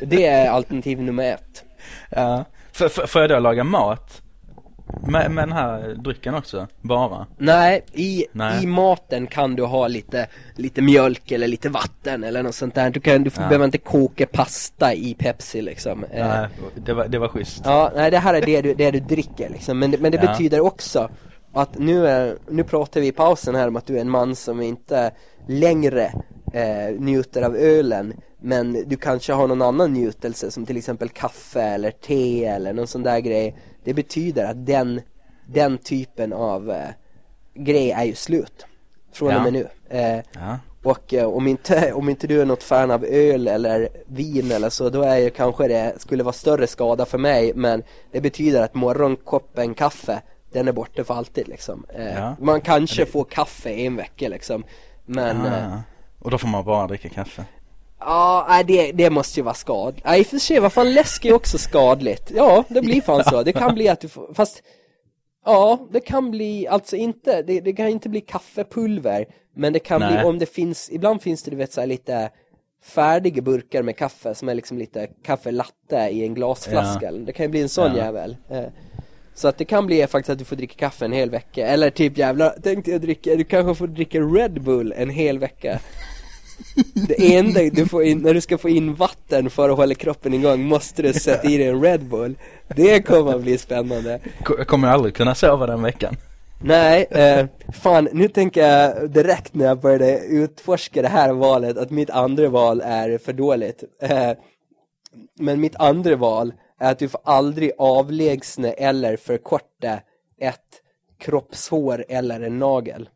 Det är alternativ nummer ett Ja. F- får jag då laga mat? Med, med den här drycken också? Bara? Nej, i, Nej. i maten kan du ha lite, lite mjölk eller lite vatten eller något sånt där. Du, kan, du får, Ja. behöver inte koka pasta i Pepsi liksom. Eh, Nej, det var, det var schysst. Ja, nej det här är det du, det du dricker liksom. Men, det- men det Ja. betyder också att nu, är, nu pratar vi i pausen här om att du är en man som inte längre eh, njuter av ölen men du kanske har någon annan njutelse som till exempel kaffe eller te eller någon sån där grej. Det betyder att den, den typen av eh, grej är ju slut. Från Ja. och med nu. Eh, Ja. och eh, om, inte, om inte du är något fan av öl eller vin eller så, då är ju kanske det skulle vara större skada för mig. Men det betyder att morgonkoppen kaffe, den är borta för alltid liksom. Eh, Ja. Man kanske får kaffe i en vecka liksom. Men eh. Och då får man bara dricka kaffe? Ja, nej det, det måste ju vara skadligt. Nej i och för sig, vad fan läsk är också skadligt. Ja, det blir fan så. Det kan bli att du får, fast Ja, det kan bli, alltså inte, det, det kan inte bli kaffepulver Men det kan Nej. bli, om det finns, ibland finns det du vet så här lite Färdiga burkar med kaffe som är liksom lite kaffelatte i en glasflaska Det kan ju bli en sån Ja. jävel eh, Så att det kan bli faktiskt att du får dricka kaffe en hel vecka Eller typ jävlar, tänkte jag dricka, du kanske får dricka Red Bull en hel vecka Det enda du får in, när du ska få in vatten för att hålla kroppen igång måste du sätta i dig en Red Bull Det kommer att bli spännande Jag kommer aldrig kunna sova den veckan. Nej, eh, fan nu tänker jag direkt när jag började utforska det här valet att mitt andra val är för dåligt. Eh, men mitt andra val är att du får aldrig avlägsna eller förkorta ett kroppshår eller en nagel.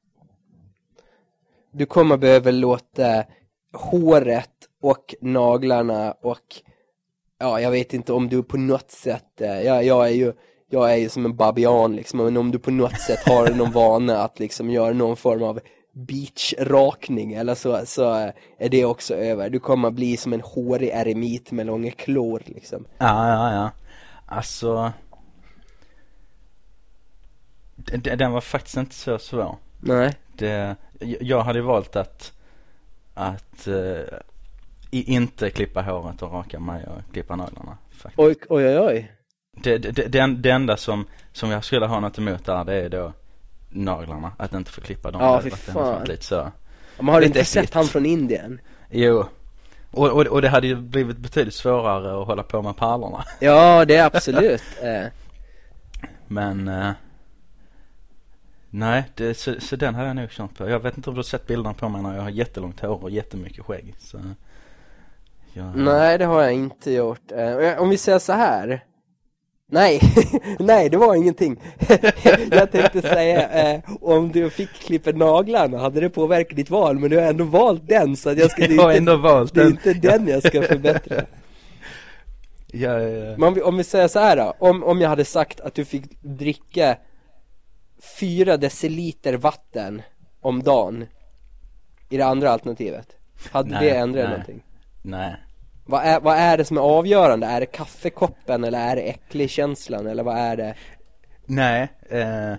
Du kommer behöva låta håret och naglarna och ja, jag vet inte om du på något sätt, eh, jag, jag är ju jag är ju som en babian liksom, men om du på något sätt har någon vana att liksom göra någon form av beachrakning eller så, så är det också över. Du kommer bli som en hårig eremit med långa klor liksom. Ja, ja, ja. Alltså. d- d- Den var faktiskt inte så svår. Nej. Det, jag- jag hade valt att, att eh, i, inte klippa håret och raka mig och klippa naglarna. Faktiskt. Oj, oj, oj, oj. Det, det, det, det, en- det enda som, som jag skulle ha något emot där det är då naglarna. Att inte få klippa dem. Ja, fy fan. Lite så. Men har du inte sett han från Indien? Jo. Och, och, och det hade ju blivit betydligt svårare att hålla på med pärlorna. Ja, det är absolut. eh, Men eh, Nej, det, så, så den har jag nog känt på. Jag vet inte om du har sett bilderna på mig när jag har jättelångt hår och jättemycket skägg. Så, jag, nej, det har jag inte gjort. Eh, om vi säger så här. Nej, nej det var ingenting. jag tänkte säga, eh, om du fick klippa naglarna, hade det påverkat ditt val? Men du har ändå valt den, så att jag ska, Jag har är ändå inte, valt det är den. inte den jag ska förbättra. Jag, eh, Men om vi, om vi säger så här då, om, om jag hade sagt att du fick dricka fyra deciliter vatten om dagen i det andra alternativet, hade Nej, det ändrat nej. någonting? nej. Vad är, vad är det som är avgörande? Är det kaffekoppen eller är det äcklig-känslan eller vad är det? Nej, eh,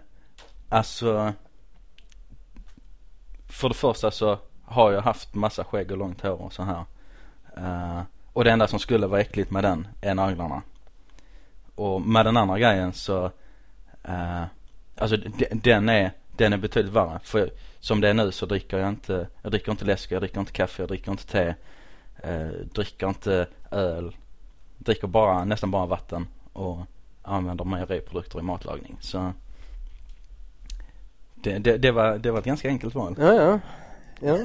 alltså För det första så har jag haft massa skägg och långt hår och så här. Eh, och det enda som skulle vara äckligt med den är naglarna. Och med den andra grejen så, eh, alltså den är, den är betydligt värre. För som det är nu så dricker jag inte, jag dricker inte läsk, jag dricker inte kaffe, jag dricker inte te, eh, dricker inte öl. Dricker bara, nästan bara vatten och använder mejeriprodukter i matlagning. Så det, det, det, var, det var ett ganska enkelt val. Ja, ja. Ja,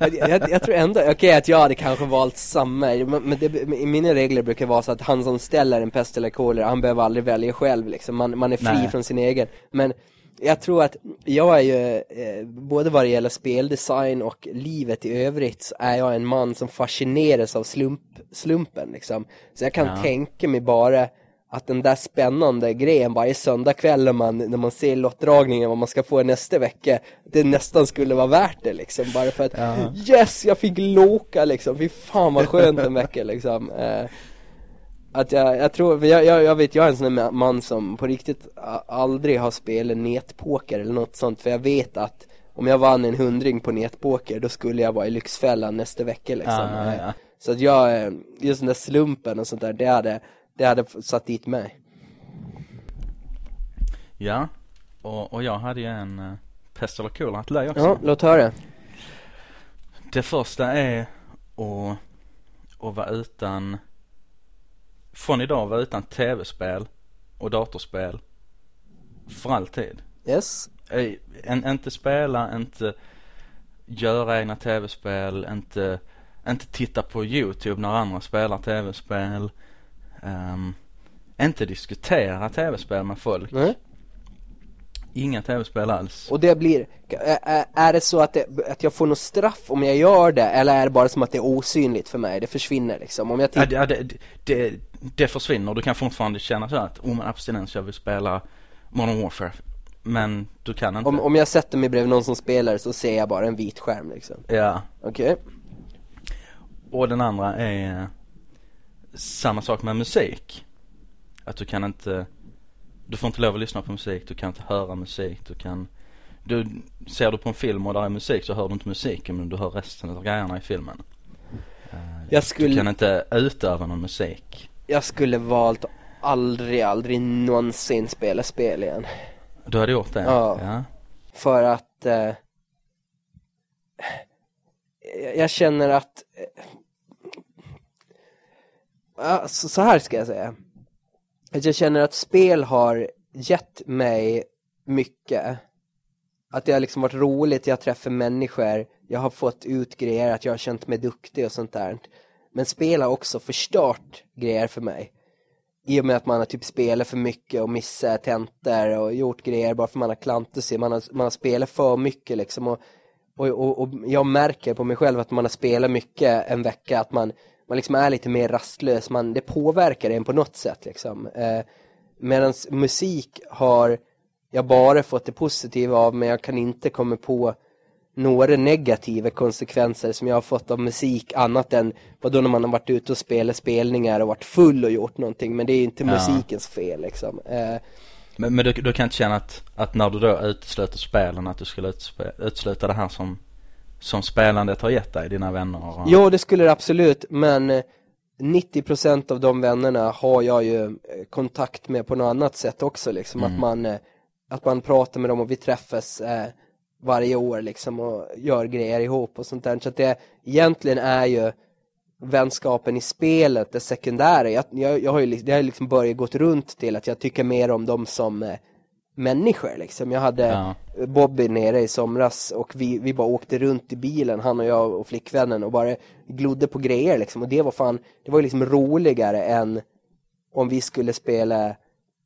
jag, jag, jag tror ändå, okej att jag hade kanske valt samma, men, men det, i mina regler brukar vara så att han som ställer en pest eller kolera, han behöver aldrig välja själv liksom, man, man är fri Nej. från sin egen. Men jag tror att jag är ju, eh, både vad det gäller speldesign och livet i övrigt, så är jag en man som fascineras av slump, slumpen liksom. Så jag kan Ja. tänka mig bara att den där spännande grejen varje söndagkväll när man, när man ser lottdragningen vad man ska få nästa vecka Det nästan skulle vara värt det liksom bara för att Ja. Yes, jag fick loka liksom, fy fan vad skönt en vecka liksom eh, Att jag, jag tror, jag, jag, jag vet jag är en sån där man som på riktigt aldrig har spelat nätpoker eller något sånt för jag vet att om jag vann en hundring på nätpoker då skulle jag vara i Lyxfällan nästa vecka liksom Ja, ja, ja. Så att jag, eh, just den där slumpen och sånt där, det hade, det hade satt dit mig Ja, och, och jag hade ju en uh, pest eller kolera till dig också. Ja, låt höra Det första är att, att vara utan, från idag vara utan tv-spel och datorspel för alltid. Yes En, inte spela, inte göra egna tv-spel, inte, inte titta på YouTube när andra spelar tv-spel. Ehm, inte diskutera tv-spel med folk. Nej. Inga tv-spel alls. Och det blir, är, det så att, det, att jag får något straff om jag gör det eller är det bara som att det är osynligt för mig? Det försvinner liksom, om jag Ja, det, det, det, det försvinner. Du kan fortfarande känna så att, oh men abstinens, jag vill spela Modern Warfare. Men du kan inte. om, om jag sätter mig bredvid någon som spelar så ser jag bara en vit skärm liksom Ja. Okej, Och den andra är samma sak med musik. Att du kan inte, du får inte lov att lyssna på musik, du kan inte höra musik, du kan du, ser du på en film och där är musik så hör du inte musiken men du hör resten av grejerna i filmen. Eh, Jag skulle- Du kan inte utöva någon musik. Jag skulle valt aldrig, aldrig någonsin spela spel igen. Du hade gjort det? Ja. ja. För att eh, jag känner att eh, så här ska jag säga. Att jag känner att spel har gett mig mycket. Att det har liksom varit roligt, jag träffar människor, jag har fått ut grejer, att jag har känt mig duktig och sånt där. Men spel har också förstört grejer för mig. I och med att man har typ spelat för mycket och missat tentor och gjort grejer bara för man har klantat sig. Man har, man har spelat för mycket liksom. Och, och, och, och jag märker på mig själv att man har spelat mycket en vecka, att man, man liksom är lite mer rastlös. Man, det påverkar en på något sätt liksom. Eh, Medan musik har jag bara fått det positiva av, men jag kan inte komma på några negativa konsekvenser som jag har fått av musik annat än vadå när man har varit ute och spelat spelningar och varit full och gjort någonting men det är inte Ja. musikens fel liksom. Eh, Men, men du, du kan inte känna att, att när du då utesluter spelen att du skulle utesluta det här som, som spelandet har gett dig, dina vänner? Och... Ja, det skulle det absolut, men eh, 90% av de vännerna har jag ju eh, kontakt med på något annat sätt också liksom. Att, man, eh, att man pratar med dem och vi träffas eh, varje år liksom och gör grejer ihop och sånt där. Så att det egentligen är ju vänskapen i spelet det sekundära. Jag, jag, jag har ju det har liksom börjat gått runt till att jag tycker mer om dem som eh, människor liksom. Jag hade Ja. Bobby nere i somras och vi, vi bara åkte runt i bilen, han och jag och flickvännen och bara glodde på grejer liksom. Och det var fan, det var ju liksom roligare än om vi skulle spela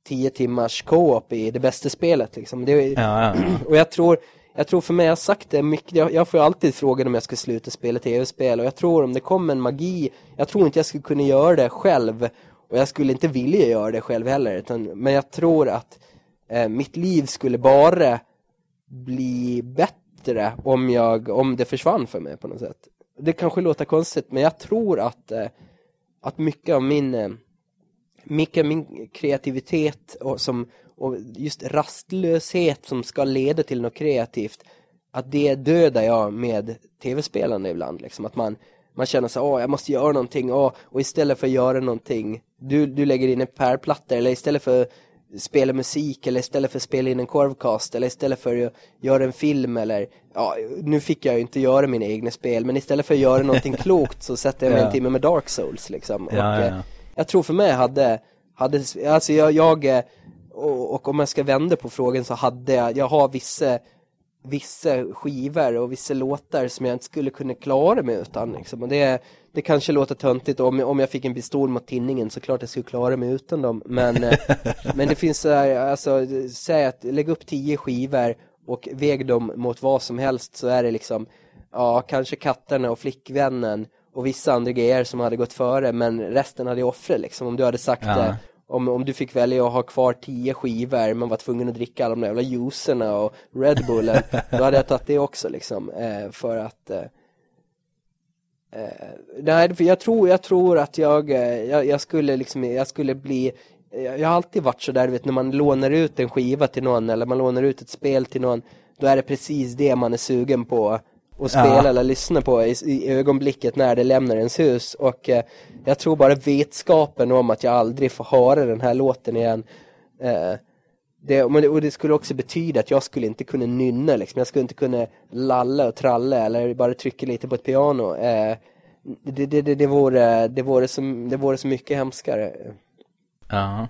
10 timmars co-op i det bästa spelet liksom. Det, Ja, ja, och jag tror, jag tror för mig, jag har sagt det mycket, jag, jag får alltid frågan om jag ska sluta spela tv-spel och jag tror om det kommer en magi, jag tror inte jag skulle kunna göra det själv och jag skulle inte vilja göra det själv heller, utan, men jag tror att eh, mitt liv skulle bara bli bättre om jag, om det försvann för mig på något sätt. Det kanske låter konstigt, men jag tror att, eh, att mycket av min eh, mycket av min kreativitet och, som, och just rastlöshet som ska leda till något kreativt att det dödar jag med tv-spelande ibland liksom. Att man, man känner så åh jag måste göra någonting, åh, och istället för att göra någonting du, du lägger in en pärlplatta eller istället för att spela musik eller istället för att spela in en korvcast eller istället för att göra en film eller ja, nu fick jag ju inte göra mina egna spel men istället för att göra någonting klokt så sätter jag mig Ja. en timme med Dark Souls liksom. Ja, och, ja, eh, ja. jag tror för mig hade, hade alltså jag, jag eh, och, och om jag ska vända på frågan så hade jag, jag har vissa vissa skivor och vissa låtar som jag inte skulle kunna klara mig utan liksom. och det, det kanske låter töntigt om, om jag fick en pistol mot tinningen så klart jag skulle klara mig utan dem men, eh, men det finns så här, alltså säg att lägg upp tio skivor och väg dem mot vad som helst så är det liksom ja kanske katterna och flickvännen och vissa andra grejer som hade gått före men resten hade jag offrat liksom om du hade sagt Ja. Om, om du fick välja att ha kvar tio skivor men var tvungen att dricka alla de där jävla juicerna och Red Bullen då hade jag tagit det också liksom eh, för att eh, eh, nej, för jag tror, jag tror att jag, eh, jag, jag skulle liksom, jag skulle bli jag jag har alltid varit så där, vet, när man lånar ut en skiva till någon eller man lånar ut ett spel till någon då är det precis det man är sugen på att spela Ja. eller lyssna på i, i ögonblicket när det lämnar ens hus och eh, jag tror bara vetskapen om att jag aldrig får höra den här låten igen eh, det, och det skulle också betyda att jag skulle inte kunna nynna liksom. Jag skulle inte kunna lalla och tralla eller bara trycka lite på ett piano. Eh, det, det, det, det, vore, det, vore så, det vore så mycket hemskare. Ja.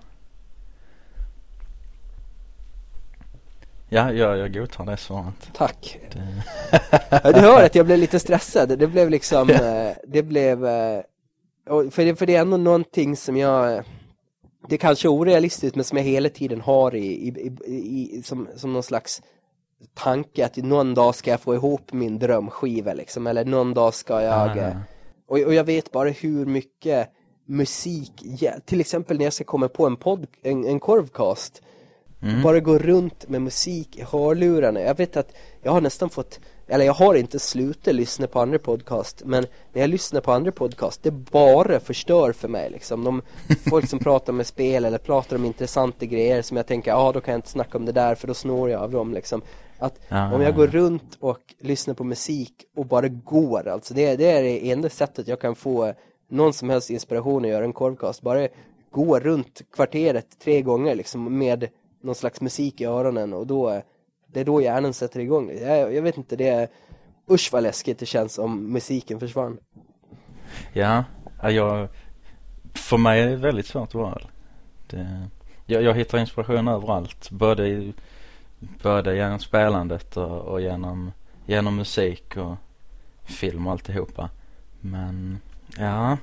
Ja, jag, jag godtar det svaret. Tack. Ja, du hör att jag blev lite stressad. Det blev liksom, eh, det blev, eh, för, det, för det är ändå någonting som jag, det är kanske är orealistiskt men som jag hela tiden har i, i, i, som, som någon slags tanke att någon dag ska jag få ihop min drömskiva liksom, eller någon dag ska jag, Ja, ja. eh, och, och jag vet bara hur mycket musik, till exempel när jag ska komma på en podd, en, en korvcast, bara gå runt med musik i hörlurarna. Jag vet att jag har nästan fått eller jag har inte slutat lyssna på andra podcast men när jag lyssnar på andra podcast det bara förstör för mig liksom. De, folk som pratar med spel eller pratar om intressanta grejer som jag tänker, ja ah, då kan jag inte snacka om det där för då snor jag av dem liksom. Att Ja, om jag ja, går runt och lyssnar på musik och bara går alltså, det, det är det enda sättet jag kan få någon som helst inspiration att göra en korvcast. Bara gå runt kvarteret tre gånger liksom med någon slags musik i öronen och då, det är då hjärnan sätter igång. Jag, jag vet inte, det är usch vad läskigt det känns om musiken försvann. Ja, jag, för mig är det väldigt svårt att vara det, jag, jag hittar inspiration överallt. Både, i, både genom spelandet och, och genom, genom musik och film och alltihopa. Men ja,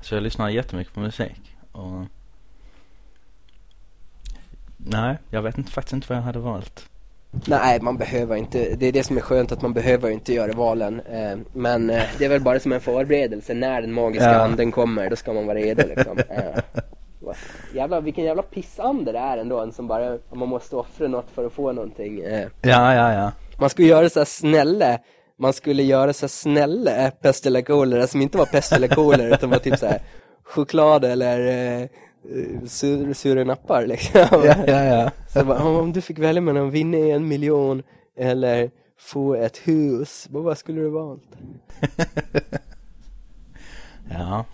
så jag lyssnar jättemycket på musik. Och Nej, jag vet inte, faktiskt inte vad jag hade valt. Nej, man behöver inte, det är det som är skönt att man behöver inte göra valen. Eh, men eh, det är väl bara som en förberedelse, när den magiska Ja. anden kommer, då ska man vara redo liksom. Eh, jävla, vilken jävla pissande det är ändå, en som bara, man måste offra något för att få någonting. Ja, ja, ja. man skulle göra så här snälla, man skulle göra så här snälla pest eller kolera som inte var pest eller kolera utan var typ så här choklad eller sur, sura nappar liksom. Ja, ja, ja. Så bara, om du fick välja mellan att vinna en miljon eller få ett hus, vad vad skulle du valt? Ja,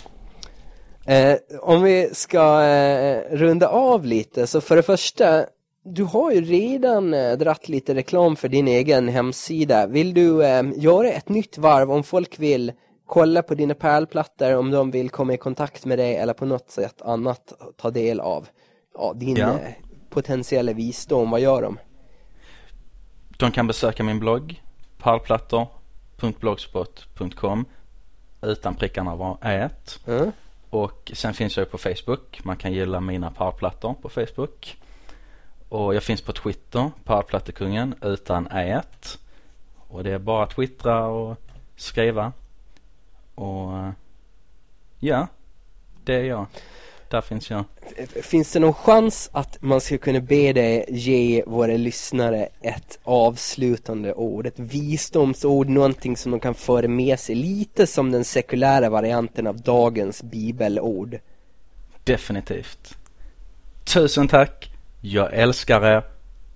Eh, om vi ska eh, runda av lite, så för det första, du har ju redan eh, dratt lite reklam för din egen hemsida. Vill du eh, göra ett nytt varv om folk vill kolla på dina pärlplattor, om de vill komma i kontakt med dig eller på något sätt annat ta del av ja, din Ja. eh, potentiella visdom, vad gör de? De kan besöka min blogg parplattor.blogspot.com utan prickarna var ät. Mm? Och sen finns jag på Facebook. Man kan gilla mina parplattor på Facebook. Och jag finns på Twitter, parplattekungen utan ät. Och det är bara att twittra och skriva. Och ja, det är jag. Där finns jag. Finns det någon chans att man ska kunna be dig ge våra lyssnare ett avslutande ord, ett visdomsord, någonting som de kan föra med sig, lite som den sekulära varianten av dagens bibelord. Definitivt. Tusen tack. Jag älskar er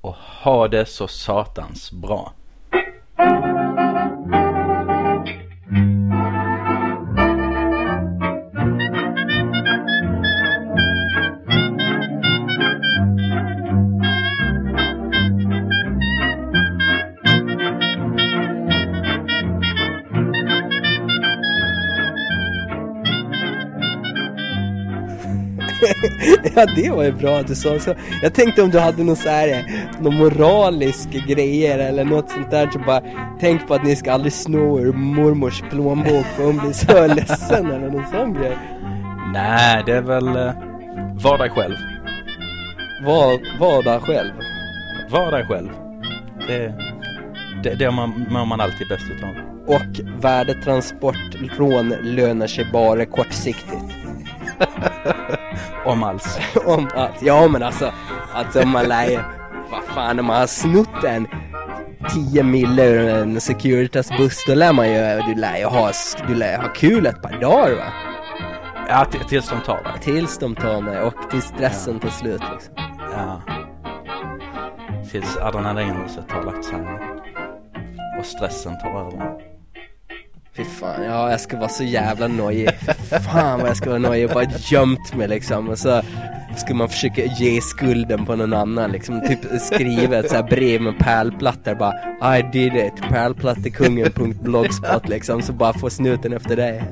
och ha det så satans bra. ja, det var ju bra att du sa så. Jag tänkte om du hade någon så här, någon moralisk grejer eller något sånt där så bara Tänk på att ni ska aldrig sno ur mormors plånbok för hon blir så ledsen eller någon sån grej. Nej, det är väl eh, var dig själv. Var, var där själv. Var dig själv. Det, det, det man, mår man alltid bäst utav. Och värdetransportrån lönar sig bara kortsiktigt. Om alls. om att, ja men alltså, alltså om man lär vad fan om man har snott en 10 mille ur en Securitas-buss då lär man ju, du lär ju ha, du lär ju ha kul ett par dagar va? Ja, tills de tar dig. Tills de tar mig och tills stressen tar slut liksom. Ja. Tills adrenalinruset har lagt sig och stressen tar över. Fy fan, ja jag ska vara så jävla nojig. Fy fan vad jag ska vara nojig och bara gömt mig liksom och så ska man försöka ge skulden på någon annan liksom, typ skriva ett så här brev med pärlplattor bara I did it, pärlplattekungen.blogspot liksom, så bara få snuten efter dig.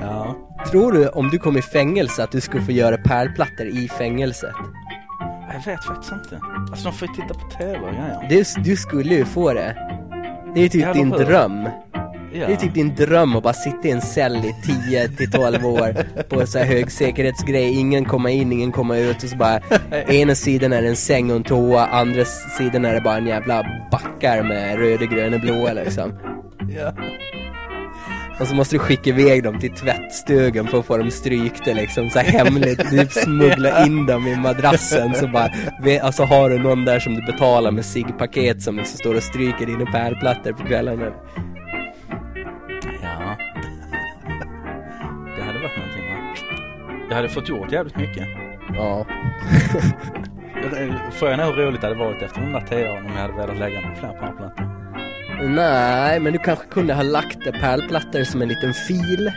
Ja. Tror du om du kom i fängelse att du skulle få göra pärlplattor i fängelset? Jag vet faktiskt inte. Alltså de får ju titta på TV och grejer. Du, du skulle ju få det. Det är typ din dröm. Ja. Det är typ din dröm att bara sitta i en cell i 10 till 12 år på så här högsäkerhetsgrej, ingen komma in, ingen komma ut och så bara ena sidan är det en säng och en toa, andra sidan är det bara en jävla backar med röda, gröna, blåa liksom. Ja. Och så måste du skicka iväg dem till tvättstugan för att få dem strykta liksom så hemligt. Typ smuggla in dem i madrassen så bara, alltså har du någon där som du betalar med ciggpaket som liksom står och stryker dina pärlplattor på kvällarna. Ja. Det hade varit någonting va? Jag hade fått gjort jävligt mycket. Ja. Frågan är hur roligt det hade varit efter de där tio åren om jag hade velat lägga några fler pärlplattor. Nej, men du kanske kunde ha lagt pärlplattor som en liten fil.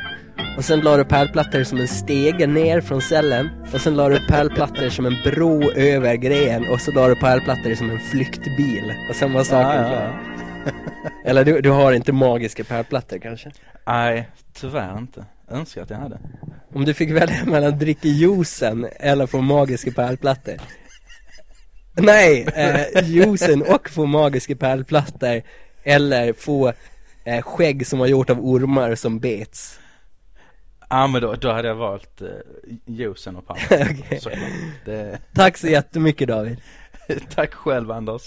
Och sen la du pärlplattor som en stege ner från cellen. Och sen la du pärlplattor som en bro över grejen. Och så la du pärlplattor som en flyktbil. Och sen var saken ja, klar. Eller du, du har inte magiska pärlplattor kanske? Nej, tyvärr inte. Önskar att jag hade. Om du fick välja mellan att dricka juicen eller få magiska pärlplattor. Nej, eh, juicen och få magiska pärlplattor. Eller få eh, skägg som var gjort av ormar som bets. Ja men då, då hade jag valt eh, juicen och Okej. såklart. Det, Tack så jättemycket David. Tack själv Anders.